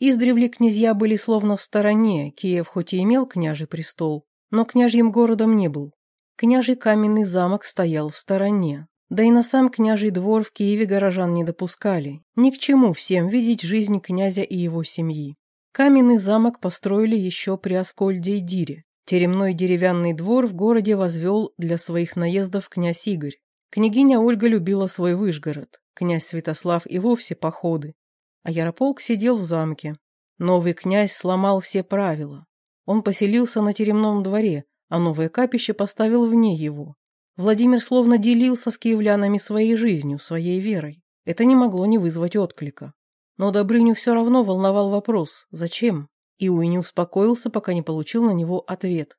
Издревле князья были словно в стороне, Киев хоть и имел княжий престол, но княжьим городом не был. Княжий каменный замок стоял в стороне, да и на сам княжий двор в Киеве горожан не допускали. Ни к чему всем видеть жизнь князя и его семьи. Каменный замок построили еще при Аскольде и Дире. Теремной деревянный двор в городе возвел для своих наездов князь Игорь. Княгиня Ольга любила свой Выжгород, князь Святослав и вовсе походы. А Ярополк сидел в замке. Новый князь сломал все правила. Он поселился на теремном дворе, а новое капище поставил вне его. Владимир словно делился с киевлянами своей жизнью, своей верой. Это не могло не вызвать отклика. Но Добрыню все равно волновал вопрос «Зачем?». И Уй не успокоился, пока не получил на него ответ.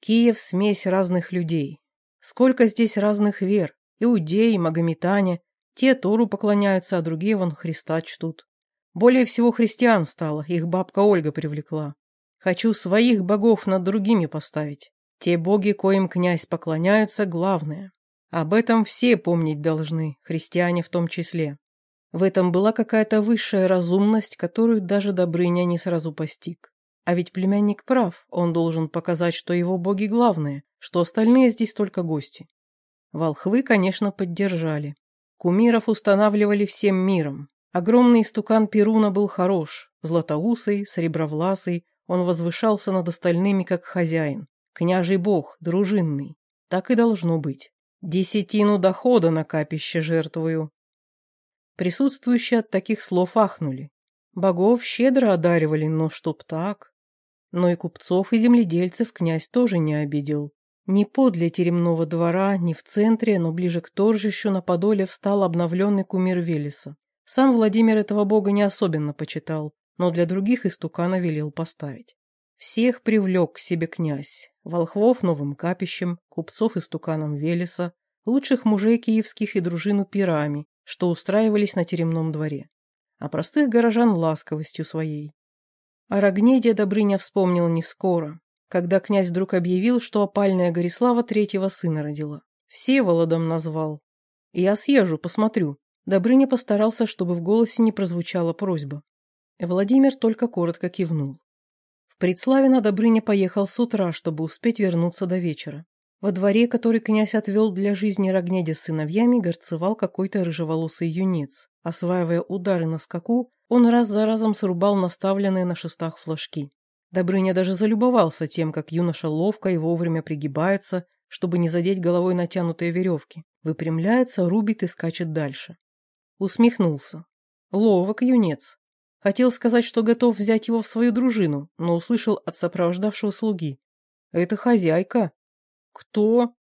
Киев – смесь разных людей. Сколько здесь разных вер. Иудеи, магометане. Те Тору поклоняются, а другие вон Христа чтут. Более всего христиан стало, их бабка Ольга привлекла. Хочу своих богов над другими поставить. Те боги, коим князь поклоняются, главное. Об этом все помнить должны, христиане в том числе. В этом была какая-то высшая разумность, которую даже Добрыня не сразу постиг. А ведь племянник прав, он должен показать, что его боги главные, что остальные здесь только гости. Волхвы, конечно, поддержали. Кумиров устанавливали всем миром. Огромный стукан Перуна был хорош, златоусый, сребровласый, он возвышался над остальными как хозяин. Княжий бог, дружинный. Так и должно быть. Десятину дохода на капище жертвую. Присутствующие от таких слов ахнули. Богов щедро одаривали, но чтоб так. Но и купцов, и земледельцев князь тоже не обидел. Не подле теремного двора, не в центре, но ближе к торжищу на Подоле встал обновленный кумир Велеса. Сам Владимир этого бога не особенно почитал, но для других истукана велел поставить. Всех привлек к себе князь, волхвов новым капищем, купцов и стуканом Велеса, лучших мужей киевских и дружину пирами, что устраивались на теремном дворе, а простых горожан ласковостью своей. О Рогнеде Добрыня вспомнил не скоро, когда князь вдруг объявил, что опальная Горислава третьего сына родила. Все Володом назвал. Я съезжу, посмотрю. Добрыня постарался, чтобы в голосе не прозвучала просьба. Владимир только коротко кивнул. Предславина Добрыня поехал с утра, чтобы успеть вернуться до вечера. Во дворе, который князь отвел для жизни Рогнеде с сыновьями, горцевал какой-то рыжеволосый юнец. Осваивая удары на скаку, он раз за разом срубал наставленные на шестах флажки. Добрыня даже залюбовался тем, как юноша ловко и вовремя пригибается, чтобы не задеть головой натянутые веревки, выпрямляется, рубит и скачет дальше. Усмехнулся. Ловок юнец, Хотел сказать, что готов взять его в свою дружину, но услышал от сопровождавшего слуги. «Это хозяйка». «Кто?»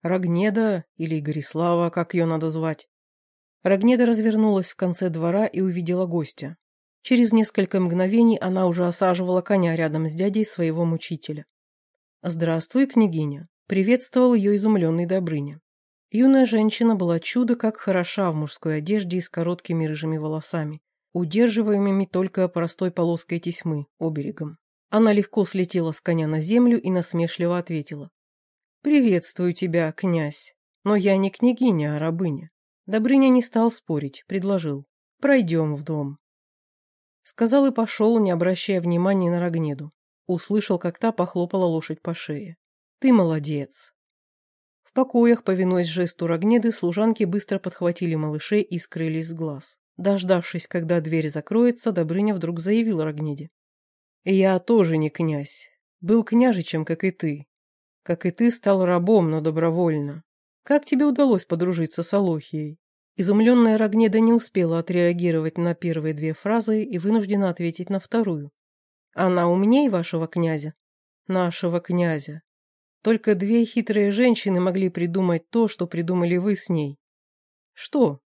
«Рогнеда или Горислава, как ее надо звать». Рогнеда развернулась в конце двора и увидела гостя. Через несколько мгновений она уже осаживала коня рядом с дядей своего мучителя. «Здравствуй, княгиня!» — приветствовал ее изумленный Добрыня. Юная женщина была чудо как хороша в мужской одежде и с короткими рыжими волосами удерживаемыми только простой полоской тесьмы, оберегом. Она легко слетела с коня на землю и насмешливо ответила. «Приветствую тебя, князь, но я не княгиня, а рабыня». Добрыня не стал спорить, предложил. «Пройдем в дом». Сказал и пошел, не обращая внимания на Рогнеду. Услышал, как та похлопала лошадь по шее. «Ты молодец». В покоях, повинуясь жесту Рогнеды, служанки быстро подхватили малышей и скрылись с глаз. Дождавшись, когда дверь закроется, Добрыня вдруг заявил Рогнеде. «Я тоже не князь. Был княжичем, как и ты. Как и ты стал рабом, но добровольно. Как тебе удалось подружиться с Алохией?» Изумленная Рогнеда не успела отреагировать на первые две фразы и вынуждена ответить на вторую. «Она умней вашего князя?» «Нашего князя. Только две хитрые женщины могли придумать то, что придумали вы с ней. Что?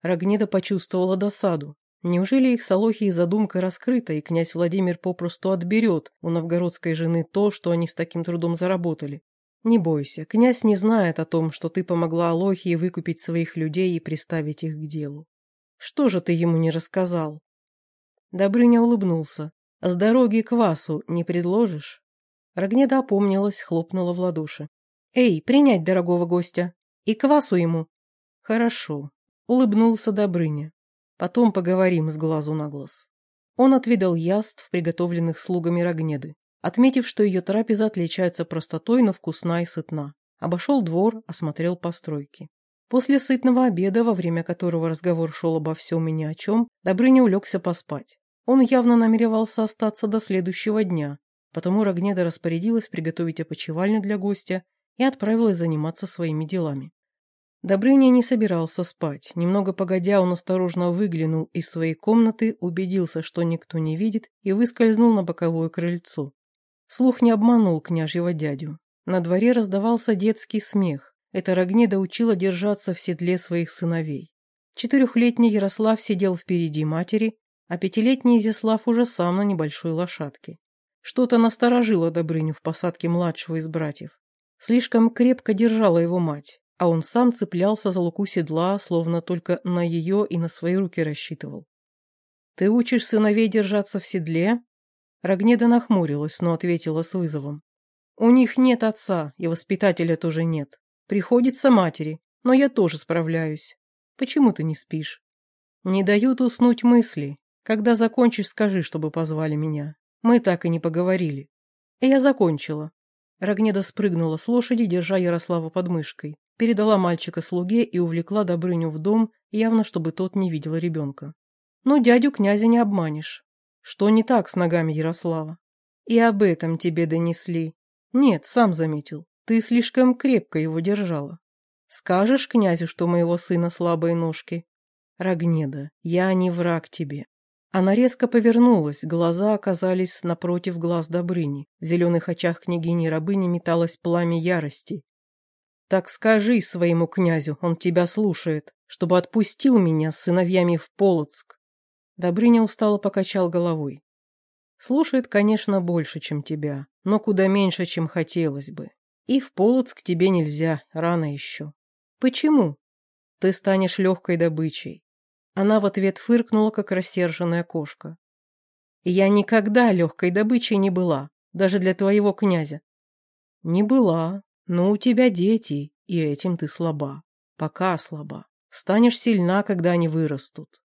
Рогнеда почувствовала досаду. Неужели их с Алохией задумка раскрыта, и князь Владимир попросту отберет у новгородской жены то, что они с таким трудом заработали? Не бойся, князь не знает о том, что ты помогла Алохии выкупить своих людей и приставить их к делу. Что же ты ему не рассказал? Добрыня улыбнулся. С дороги к Васу не предложишь? Рогнеда опомнилась, хлопнула в ладоши. «Эй, принять дорогого гостя! И квасу ему!» «Хорошо», — улыбнулся Добрыня. «Потом поговорим с глазу на глаз». Он отведал яств, приготовленных слугами Рогнеды, отметив, что ее трапеза отличается простотой, но вкусна и сытна. Обошел двор, осмотрел постройки. После сытного обеда, во время которого разговор шел обо всем и ни о чем, Добрыня улегся поспать. Он явно намеревался остаться до следующего дня, Потому Рогнеда распорядилась приготовить опочивальню для гостя и отправилась заниматься своими делами. Добрыня не собирался спать. Немного погодя, он осторожно выглянул из своей комнаты, убедился, что никто не видит, и выскользнул на боковое крыльцо. Слух не обманул княжьего дядю. На дворе раздавался детский смех. Это Рогнеда учила держаться в седле своих сыновей. Четырехлетний Ярослав сидел впереди матери, а пятилетний Изяслав уже сам на небольшой лошадке. Что-то насторожило Добрыню в посадке младшего из братьев. Слишком крепко держала его мать, а он сам цеплялся за луку седла, словно только на ее и на свои руки рассчитывал. «Ты учишь сыновей держаться в седле?» Рогнеда нахмурилась, но ответила с вызовом. «У них нет отца, и воспитателя тоже нет. Приходится матери, но я тоже справляюсь. Почему ты не спишь?» «Не дают уснуть мысли. Когда закончишь, скажи, чтобы позвали меня. Мы так и не поговорили. Я закончила. Рогнеда спрыгнула с лошади, держа Ярослава под мышкой, передала мальчика слуге и увлекла Добрыню в дом, явно чтобы тот не видел ребенка. Но дядю князя не обманешь. Что не так с ногами Ярослава? И об этом тебе донесли. Нет, сам заметил. Ты слишком крепко его держала. Скажешь князю, что моего сына слабые ножки? Рогнеда, я не враг тебе. Она резко повернулась, глаза оказались напротив глаз Добрыни. В зеленых очах княгини-рабыни металось пламя ярости. «Так скажи своему князю, он тебя слушает, чтобы отпустил меня с сыновьями в Полоцк». Добрыня устало покачал головой. «Слушает, конечно, больше, чем тебя, но куда меньше, чем хотелось бы. И в Полоцк тебе нельзя, рано еще. Почему? Ты станешь легкой добычей. Она в ответ фыркнула, как рассерженная кошка. «Я никогда легкой добычей не была, даже для твоего князя». «Не была, но у тебя дети, и этим ты слаба. Пока слаба. Станешь сильна, когда они вырастут».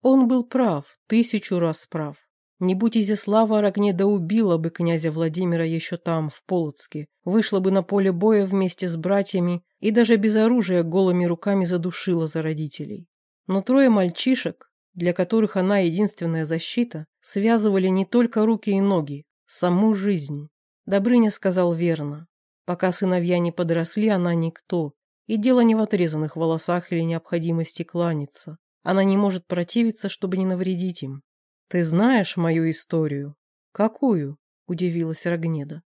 Он был прав, тысячу раз прав. Не будь Изяслава, Рогнеда убила бы князя Владимира еще там, в Полоцке, вышла бы на поле боя вместе с братьями и даже без оружия голыми руками задушила за родителей. Но трое мальчишек, для которых она единственная защита, связывали не только руки и ноги, саму жизнь. Добрыня сказал верно. Пока сыновья не подросли, она никто. И дело не в отрезанных волосах или необходимости кланяться. Она не может противиться, чтобы не навредить им. «Ты знаешь мою историю?» «Какую?» – удивилась Рогнеда.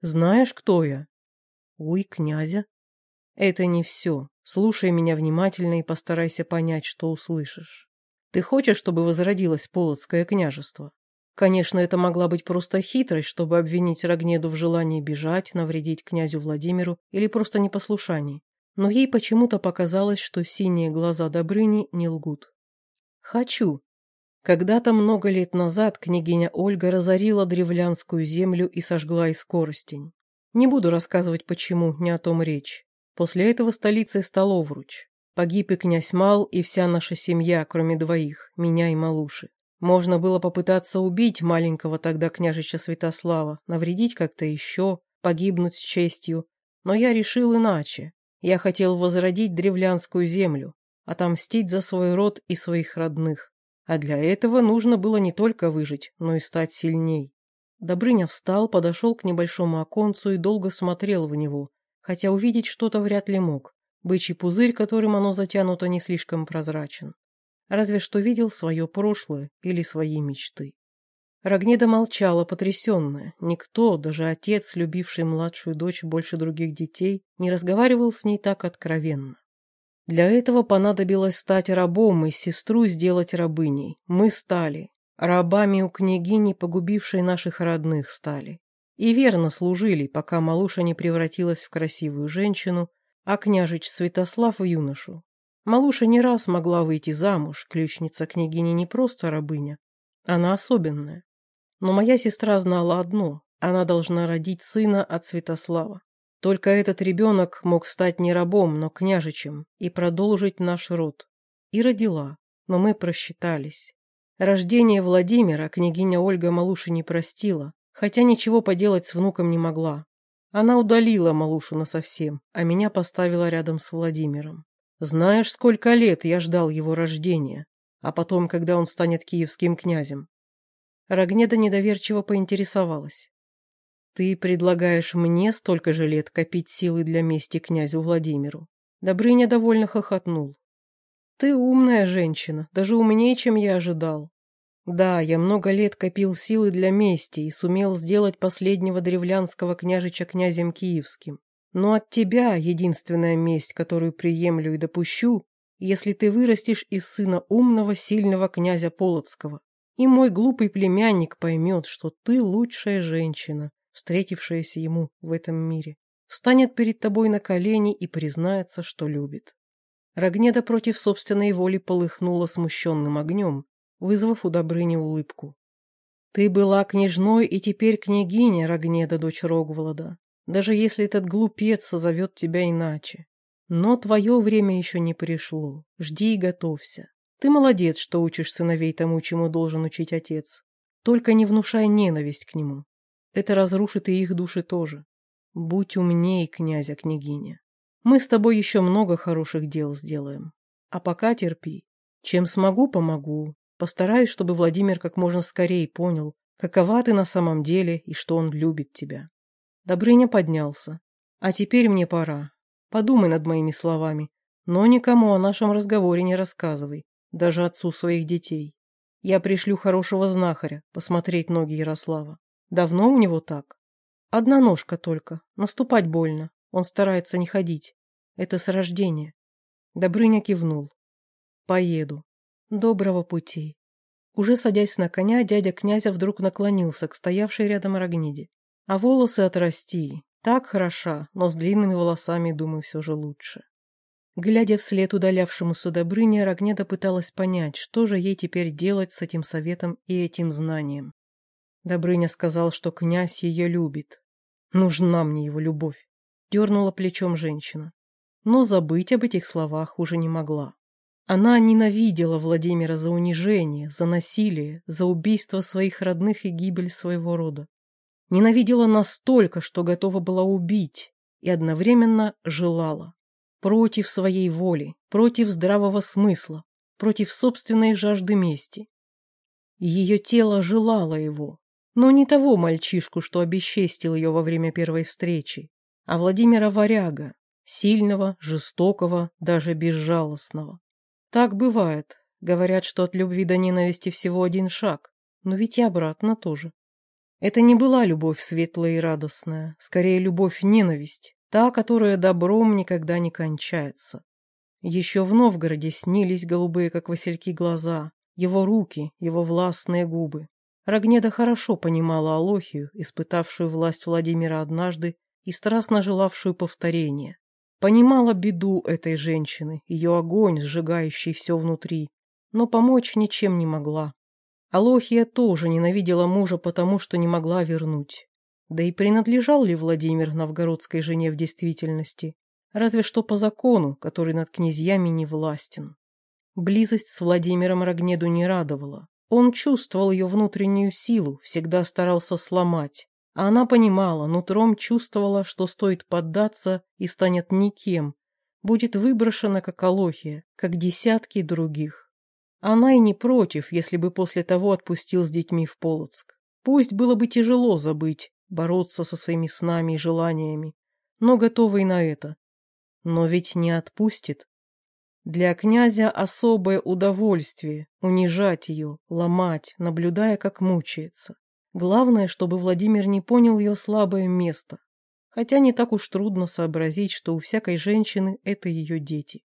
«Знаешь, кто я?» «Ой, князя». «Это не все. Слушай меня внимательно и постарайся понять, что услышишь. Ты хочешь, чтобы возродилось Полоцкое княжество? Конечно, это могла быть просто хитрость, чтобы обвинить Рогнеду в желании бежать, навредить князю Владимиру или просто непослушании. Но ей почему-то показалось, что синие глаза Добрыни не лгут. «Хочу». Когда-то много лет назад княгиня Ольга разорила древлянскую землю и сожгла Искоростень. Не буду рассказывать, почему, не о том речь. После этого столицей стал Овруч. Погиб и князь Мал, и вся наша семья, кроме двоих, меня и Малуши. Можно было попытаться убить маленького тогда княжича Святослава, навредить как-то еще, погибнуть с честью. Но я решил иначе. Я хотел возродить древлянскую землю, отомстить за свой род и своих родных. А для этого нужно было не только выжить, но и стать сильней. Добрыня встал, подошел к небольшому оконцу и долго смотрел в него, хотя увидеть что-то вряд ли мог. Бычий пузырь, которым оно затянуто, не слишком прозрачен. Разве что видел свое прошлое или свои мечты. Рогнеда молчала, потрясенная. Никто, даже отец, любивший младшую дочь больше других детей, не разговаривал с ней так откровенно. Для этого понадобилось стать рабом и сестру сделать рабыней. Мы стали. Рабами у княгини, погубившей наших родных, стали. И верно служили, пока малуша не превратилась в красивую женщину, а княжич Святослав в юношу. Малуша не раз могла выйти замуж, ключница княгини не просто рабыня, она особенная. Но моя сестра знала одно – она должна родить сына от Святослава. Только этот ребенок мог стать не рабом, но княжичем и продолжить наш род. И родила, но мы просчитались. Рождение Владимира княгиня Ольга Малуши не простила, хотя ничего поделать с внуком не могла. Она удалила Малушу насовсем, а меня поставила рядом с Владимиром. Знаешь, сколько лет я ждал его рождения, а потом, когда он станет киевским князем. Рогнеда недоверчиво поинтересовалась. «Ты предлагаешь мне столько же лет копить силы для мести князю Владимиру?» Добрыня довольно хохотнул. «Ты умная женщина, даже умнее, чем я ожидал. Да, я много лет копил силы для мести и сумел сделать последнего древлянского княжича князем киевским. Но от тебя единственная месть, которую приемлю и допущу, если ты вырастешь из сына умного, сильного князя Полоцкого. И мой глупый племянник поймет, что ты лучшая женщина, встретившаяся ему в этом мире. Встанет перед тобой на колени и признается, что любит. Рогнеда против собственной воли полыхнула смущенным огнем, вызвав у Добрыни улыбку. «Ты была княжной и теперь княгиня, Рогнеда, дочь Рогволода, даже если этот глупец зовет тебя иначе. Но твое время еще не пришло, жди и готовься. Ты молодец, что учишь сыновей тому, чему должен учить отец. Только не внушай ненависть к нему. Это разрушит и их души тоже. Будь умней, князя княгиня. Мы с тобой еще много хороших дел сделаем. А пока терпи. Чем смогу, помогу. Постараюсь, чтобы Владимир как можно скорее понял, какова ты на самом деле и что он любит тебя. Добрыня поднялся. А теперь мне пора. Подумай над моими словами, но никому о нашем разговоре не рассказывай даже отцу своих детей. Я пришлю хорошего знахаря посмотреть ноги Ярослава. Давно у него так? Одна ножка только, наступать больно, он старается не ходить. Это с рождения. Добрыня кивнул. Поеду. Доброго пути. Уже садясь на коня, дядя князя вдруг наклонился к стоявшей рядом Рогниде. А волосы отрасти. Так хороша, но с длинными волосами, думаю, все же лучше. Глядя вслед удалявшемуся Добрыне, Рогнеда пыталась понять, что же ей теперь делать с этим советом и этим знанием. Добрыня сказал, что князь ее любит. Нужна мне его любовь. Дернула плечом женщина. Но забыть об этих словах уже не могла. Она ненавидела Владимира за унижение, за насилие, за убийство своих родных и гибель своего рода. Ненавидела настолько, что готова была убить, и одновременно желала против своей воли, против здравого смысла, против собственной жажды мести. Ее тело желало его, но не того мальчишку, что обесчестил ее во время первой встречи, а Владимира Варяга, сильного, жестокого, даже безжалостного. Так бывает. Говорят, что от любви до ненависти всего один шаг, но ведь и обратно тоже. Это не была любовь светлая и радостная, скорее любовь-ненависть, та, которая добром никогда не кончается. Еще в Новгороде снились голубые, как васильки, глаза, его руки, его властные губы. Рогнеда хорошо понимала Алохию, испытавшую власть Владимира однажды и страстно желавшую повторения. Понимала беду этой женщины, ее огонь, сжигающий все внутри, но помочь ничем не могла. Алохия тоже ненавидела мужа потому, что не могла вернуть. Да и принадлежал ли Владимир новгородской жене в действительности? Разве что по закону, который над князьями не властен. Близость с Владимиром Рогнеду не радовала. Он чувствовал ее внутреннюю силу, всегда старался сломать. А она понимала, нутром чувствовала, что стоит поддаться и станет никем, будет выброшена как Алохия, как десятки других. Она и не против, если бы после того отпустил с детьми в Полоцк. Пусть было бы тяжело забыть, бороться со своими снами и желаниями, но готовый на это. Но ведь не отпустит. Для князя особое удовольствие унижать ее, ломать, наблюдая, как мучается. Главное, чтобы Владимир не понял ее слабое место. Хотя не так уж трудно сообразить, что у всякой женщины это ее дети.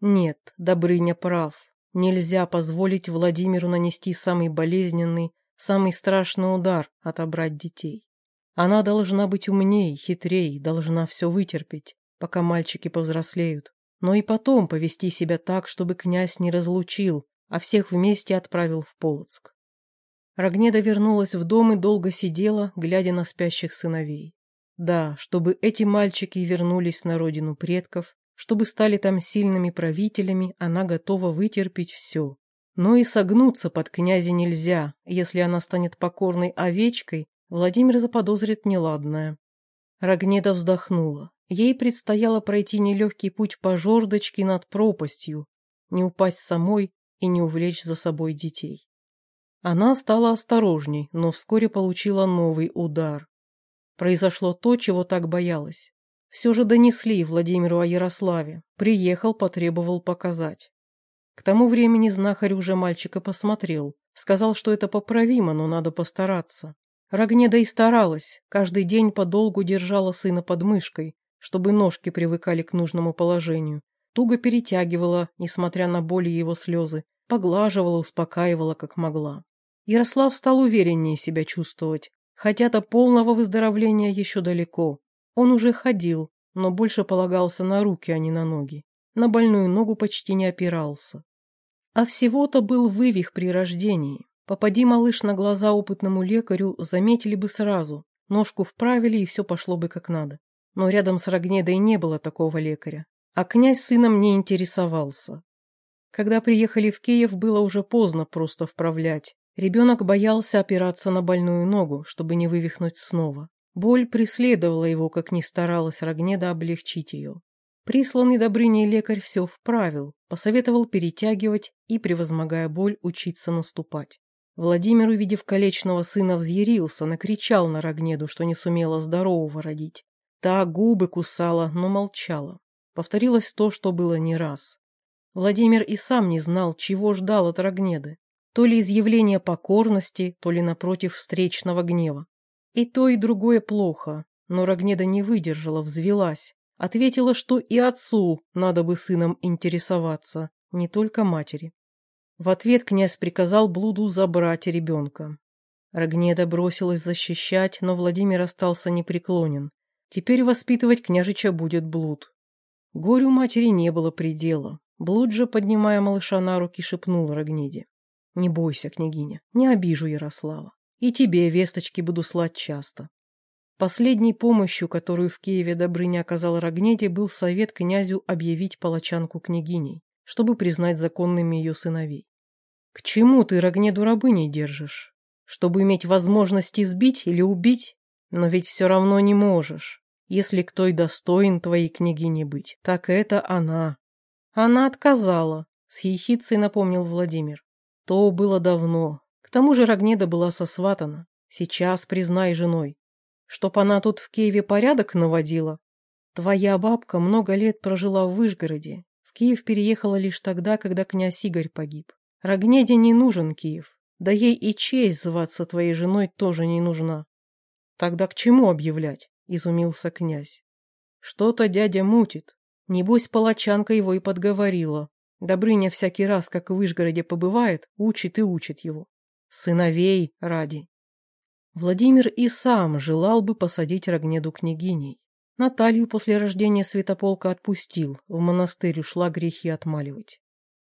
Нет, Добрыня прав. Нельзя позволить Владимиру нанести самый болезненный, самый страшный удар – отобрать детей. Она должна быть умней, хитрей, должна все вытерпеть, пока мальчики повзрослеют, но и потом повести себя так, чтобы князь не разлучил, а всех вместе отправил в Полоцк. Рогнеда вернулась в дом и долго сидела, глядя на спящих сыновей. Да, чтобы эти мальчики вернулись на родину предков, чтобы стали там сильными правителями, она готова вытерпеть все. Но и согнуться под князя нельзя, если она станет покорной овечкой, Владимир заподозрит неладное. Рогнеда вздохнула. Ей предстояло пройти нелегкий путь по жердочке над пропастью, не упасть самой и не увлечь за собой детей. Она стала осторожней, но вскоре получила новый удар. Произошло то, чего так боялась. Все же донесли Владимиру о Ярославе. Приехал, потребовал показать. К тому времени знахарь уже мальчика посмотрел. Сказал, что это поправимо, но надо постараться. Рогнеда и старалась. Каждый день подолгу держала сына под мышкой, чтобы ножки привыкали к нужному положению. Туго перетягивала, несмотря на боли и его слезы. Поглаживала, успокаивала, как могла. Ярослав стал увереннее себя чувствовать. Хотя до полного выздоровления еще далеко. Он уже ходил, но больше полагался на руки, а не на ноги. На больную ногу почти не опирался. А всего-то был вывих при рождении. Попади малыш на глаза опытному лекарю, заметили бы сразу. Ножку вправили, и все пошло бы как надо. Но рядом с Рогнедой не было такого лекаря. А князь сыном не интересовался. Когда приехали в Киев, было уже поздно просто вправлять. Ребенок боялся опираться на больную ногу, чтобы не вывихнуть снова. Боль преследовала его, как ни старалась Рогнеда облегчить ее. Присланный Добрыней лекарь все вправил, посоветовал перетягивать и, превозмогая боль, учиться наступать. Владимир, увидев колечного сына, взъярился, накричал на Рогнеду, что не сумела здорового родить. Та губы кусала, но молчала. Повторилось то, что было не раз. Владимир и сам не знал, чего ждал от Рогнеды. То ли изъявление покорности, то ли, напротив, встречного гнева. И то, и другое плохо, но Рогнеда не выдержала, взвелась. Ответила, что и отцу надо бы сыном интересоваться, не только матери. В ответ князь приказал блуду забрать ребенка. Рогнеда бросилась защищать, но Владимир остался непреклонен. Теперь воспитывать княжича будет блуд. Горю матери не было предела. Блуд же, поднимая малыша на руки, шепнул Рогнеде. «Не бойся, княгиня, не обижу Ярослава. И тебе весточки буду слать часто. Последней помощью, которую в Киеве Добрыня оказал Рогнеде, был совет князю объявить палачанку княгиней, чтобы признать законными ее сыновей. К чему ты Рогнеду рабыней держишь? Чтобы иметь возможность избить или убить? Но ведь все равно не можешь. Если кто и достоин твоей княгини быть, так это она. Она отказала, с ехицей напомнил Владимир. То было давно, тому же Рогнеда была сосватана. Сейчас признай женой. Чтоб она тут в Киеве порядок наводила. Твоя бабка много лет прожила в Вышгороде. В Киев переехала лишь тогда, когда князь Игорь погиб. Рогнеде не нужен Киев. Да ей и честь зваться твоей женой тоже не нужна. Тогда к чему объявлять? Изумился князь. Что-то дядя мутит. Небось, палачанка его и подговорила. Добрыня всякий раз, как в Вышгороде побывает, учит и учит его сыновей ради. Владимир и сам желал бы посадить Рогнеду княгиней. Наталью после рождения Святополка отпустил, в монастырь ушла грехи отмаливать.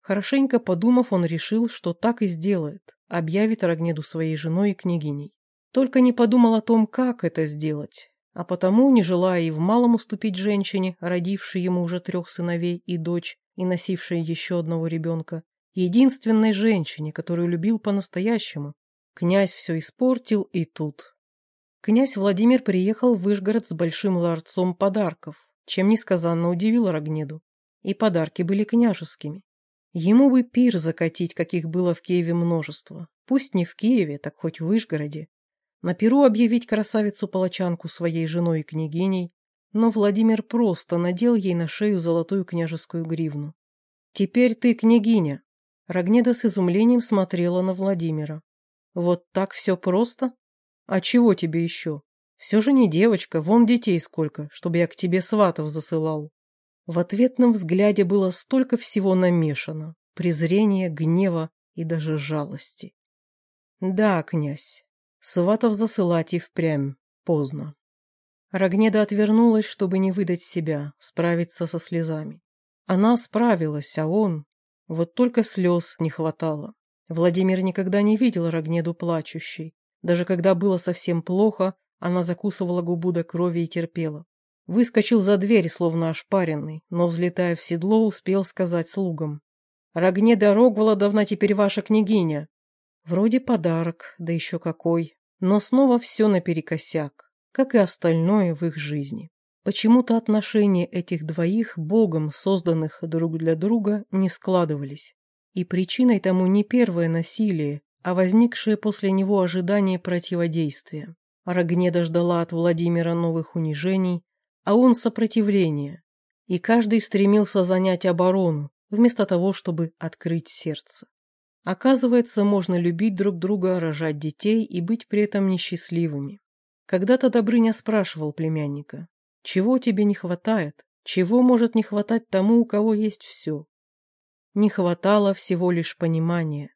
Хорошенько подумав, он решил, что так и сделает, объявит Рогнеду своей женой и княгиней. Только не подумал о том, как это сделать, а потому, не желая и в малом уступить женщине, родившей ему уже трех сыновей и дочь, и носившей еще одного ребенка, единственной женщине, которую любил по-настоящему. Князь все испортил и тут. Князь Владимир приехал в Вышгород с большим ларцом подарков, чем несказанно удивил Рогнеду. И подарки были княжескими. Ему бы пир закатить, каких было в Киеве множество. Пусть не в Киеве, так хоть в Вышгороде. На пиру объявить красавицу-палачанку своей женой и княгиней, но Владимир просто надел ей на шею золотую княжескую гривну. Теперь ты княгиня. Рогнеда с изумлением смотрела на Владимира. Вот так все просто? А чего тебе еще? Все же не девочка, вон детей сколько, чтобы я к тебе сватов засылал. В ответном взгляде было столько всего намешано. Презрения, гнева и даже жалости. Да, князь, сватов засылать и впрямь поздно. Рогнеда отвернулась, чтобы не выдать себя, справиться со слезами. Она справилась, а он... Вот только слез не хватало. Владимир никогда не видел Рогнеду плачущей. Даже когда было совсем плохо, она закусывала губу до крови и терпела. Выскочил за дверь, словно ошпаренный, но, взлетая в седло, успел сказать слугам. «Рогнеда Рогволодовна теперь ваша княгиня». Вроде подарок, да еще какой. Но снова все наперекосяк, как и остальное в их жизни. Почему-то отношения этих двоих, богом созданных друг для друга, не складывались. И причиной тому не первое насилие, а возникшее после него ожидание противодействия. Рогнеда ждала от Владимира новых унижений, а он сопротивления, и каждый стремился занять оборону, вместо того, чтобы открыть сердце. Оказывается, можно любить друг друга, рожать детей и быть при этом несчастливыми. Когда-то Добрыня спрашивал племянника, «Чего тебе не хватает? Чего может не хватать тому, у кого есть все?» Не хватало всего лишь понимания.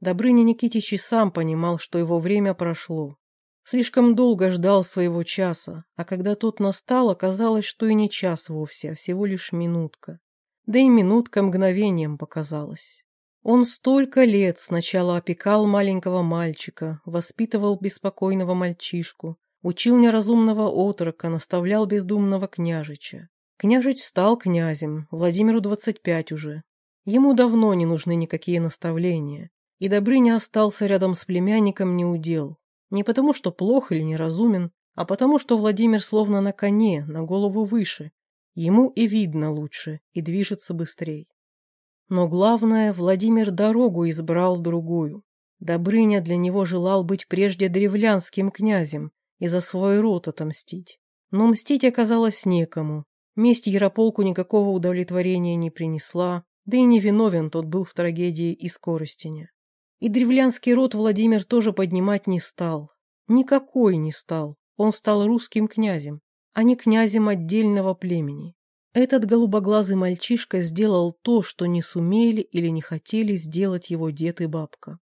Добрыня Никитич и сам понимал, что его время прошло, Слишком долго ждал своего часа, а когда тот настал, оказалось, что и не час вовсе, а всего лишь минутка. Да и минутка мгновением показалась. Он столько лет сначала опекал маленького мальчика, воспитывал беспокойного мальчишку, учил неразумного отрока, наставлял бездумного княжича. Княжич стал князем, Владимиру двадцать пять уже. Ему давно не нужны никакие наставления, и Добрыня остался рядом с племянником неудел. Не потому, что плох или неразумен, а потому, что Владимир словно на коне, на голову выше. Ему и видно лучше, и движется быстрее. Но главное, Владимир дорогу избрал другую. Добрыня для него желал быть прежде древлянским князем и за свой род отомстить. Но мстить оказалось некому. Месть Ярополку никакого удовлетворения не принесла, да и невиновен тот был в трагедии и скоростине. И древлянский род Владимир тоже поднимать не стал. Никакой не стал. Он стал русским князем, а не князем отдельного племени. Этот голубоглазый мальчишка сделал то, что не сумели или не хотели сделать его дед и бабка.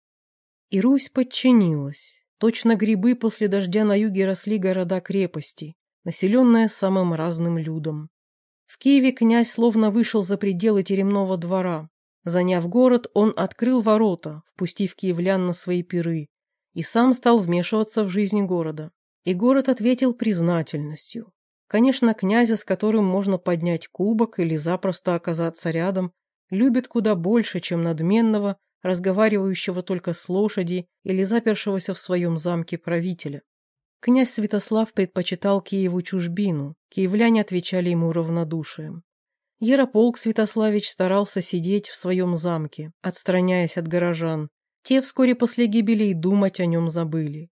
И Русь подчинилась. Точно грибы после дождя на юге росли города-крепости, населенные самым разным людом. В Киеве князь словно вышел за пределы теремного двора, Заняв город, он открыл ворота, впустив киевлян на свои пиры, и сам стал вмешиваться в жизнь города. И город ответил признательностью. Конечно, князя, с которым можно поднять кубок или запросто оказаться рядом, любит куда больше, чем надменного, разговаривающего только с лошади или запершегося в своем замке правителя. Князь Святослав предпочитал Киеву чужбину, киевляне отвечали ему равнодушием. Ярополк Святославич старался сидеть в своем замке, отстраняясь от горожан. Те вскоре после гибели и думать о нем забыли.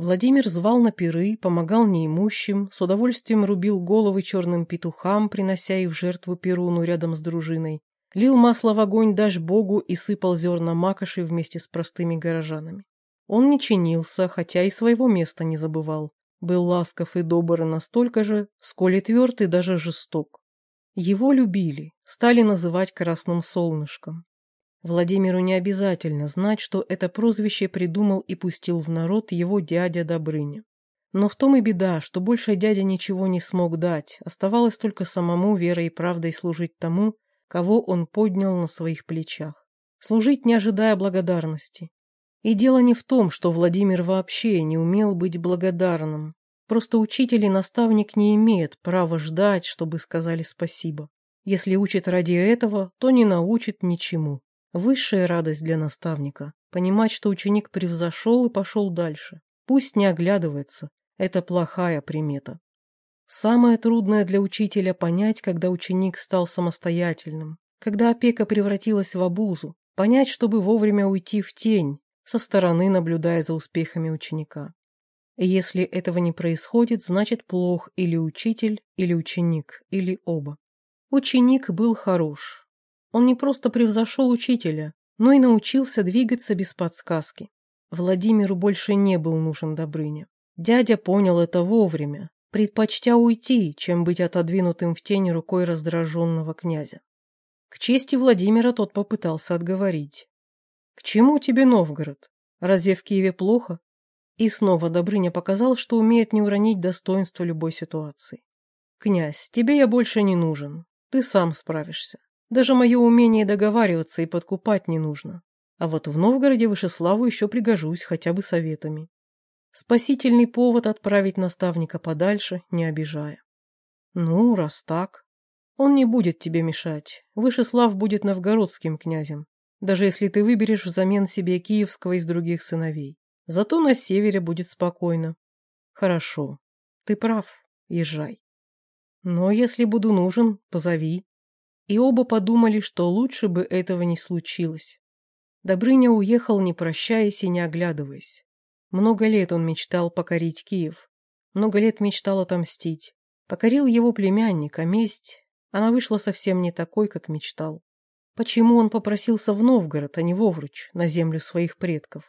Владимир звал на пиры, помогал неимущим, с удовольствием рубил головы черным петухам, принося их в жертву Перуну рядом с дружиной, лил масло в огонь даже Богу и сыпал зерна макоши вместе с простыми горожанами. Он не чинился, хотя и своего места не забывал. Был ласков и добр настолько же, сколь и тверд и даже жесток. Его любили, стали называть «красным солнышком». Владимиру не обязательно знать, что это прозвище придумал и пустил в народ его дядя Добрыня. Но в том и беда, что больше дядя ничего не смог дать, оставалось только самому верой и правдой служить тому, кого он поднял на своих плечах. Служить, не ожидая благодарности. И дело не в том, что Владимир вообще не умел быть благодарным. Просто учитель и наставник не имеет права ждать, чтобы сказали спасибо. Если учит ради этого, то не научит ничему. Высшая радость для наставника – понимать, что ученик превзошел и пошел дальше. Пусть не оглядывается, это плохая примета. Самое трудное для учителя понять, когда ученик стал самостоятельным, когда опека превратилась в обузу, понять, чтобы вовремя уйти в тень, со стороны наблюдая за успехами ученика. Если этого не происходит, значит плох или учитель, или ученик, или оба. Ученик был хорош. Он не просто превзошел учителя, но и научился двигаться без подсказки. Владимиру больше не был нужен Добрыня. Дядя понял это вовремя, предпочтя уйти, чем быть отодвинутым в тень рукой раздраженного князя. К чести Владимира тот попытался отговорить. «К чему тебе Новгород? Разве в Киеве плохо?» И снова Добрыня показал, что умеет не уронить достоинство любой ситуации. «Князь, тебе я больше не нужен. Ты сам справишься. Даже мое умение договариваться и подкупать не нужно. А вот в Новгороде Вышеславу еще пригожусь хотя бы советами. Спасительный повод отправить наставника подальше, не обижая. Ну, раз так. Он не будет тебе мешать. Вышеслав будет новгородским князем, даже если ты выберешь взамен себе киевского из других сыновей. Зато на севере будет спокойно. Хорошо. Ты прав. Езжай. Но если буду нужен, позови и оба подумали, что лучше бы этого не случилось. Добрыня уехал, не прощаясь и не оглядываясь. Много лет он мечтал покорить Киев, много лет мечтал отомстить. Покорил его племянник, а месть, она вышла совсем не такой, как мечтал. Почему он попросился в Новгород, а не в Овруч, на землю своих предков?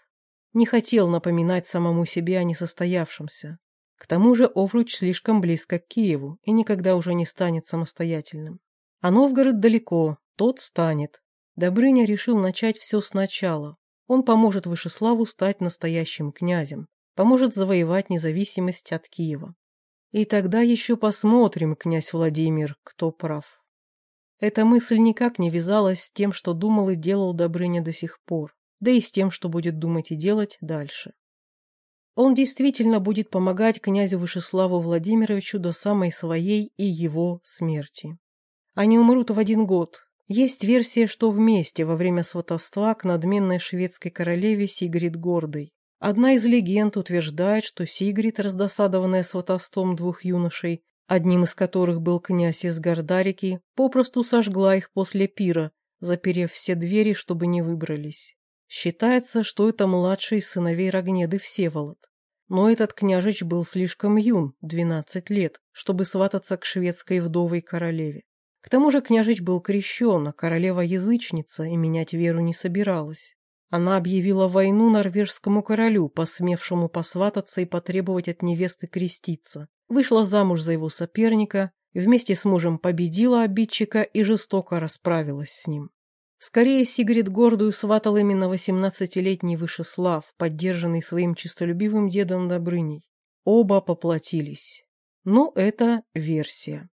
Не хотел напоминать самому себе о несостоявшемся. К тому же Овруч слишком близко к Киеву и никогда уже не станет самостоятельным. А Новгород далеко, тот станет. Добрыня решил начать все сначала. Он поможет Вышеславу стать настоящим князем, поможет завоевать независимость от Киева. И тогда еще посмотрим, князь Владимир, кто прав. Эта мысль никак не вязалась с тем, что думал и делал Добрыня до сих пор, да и с тем, что будет думать и делать дальше. Он действительно будет помогать князю Вышеславу Владимировичу до самой своей и его смерти. Они умрут в один год. Есть версия, что вместе во время сватовства к надменной шведской королеве Сигрид Гордой. Одна из легенд утверждает, что Сигрид, раздосадованная сватовством двух юношей, одним из которых был князь из Гордарики, попросту сожгла их после пира, заперев все двери, чтобы не выбрались. Считается, что это младший сыновей Рогнеды Всеволод. Но этот княжич был слишком юн, 12 лет, чтобы свататься к шведской вдовой королеве. К тому же княжич был крещен, а королева язычница и менять веру не собиралась. Она объявила войну норвежскому королю, посмевшему посвататься и потребовать от невесты креститься. Вышла замуж за его соперника, вместе с мужем победила обидчика и жестоко расправилась с ним. Скорее, Сигрид гордую сватал именно восемнадцатилетний Вышеслав, поддержанный своим чистолюбивым дедом Добрыней. Оба поплатились. Но это версия.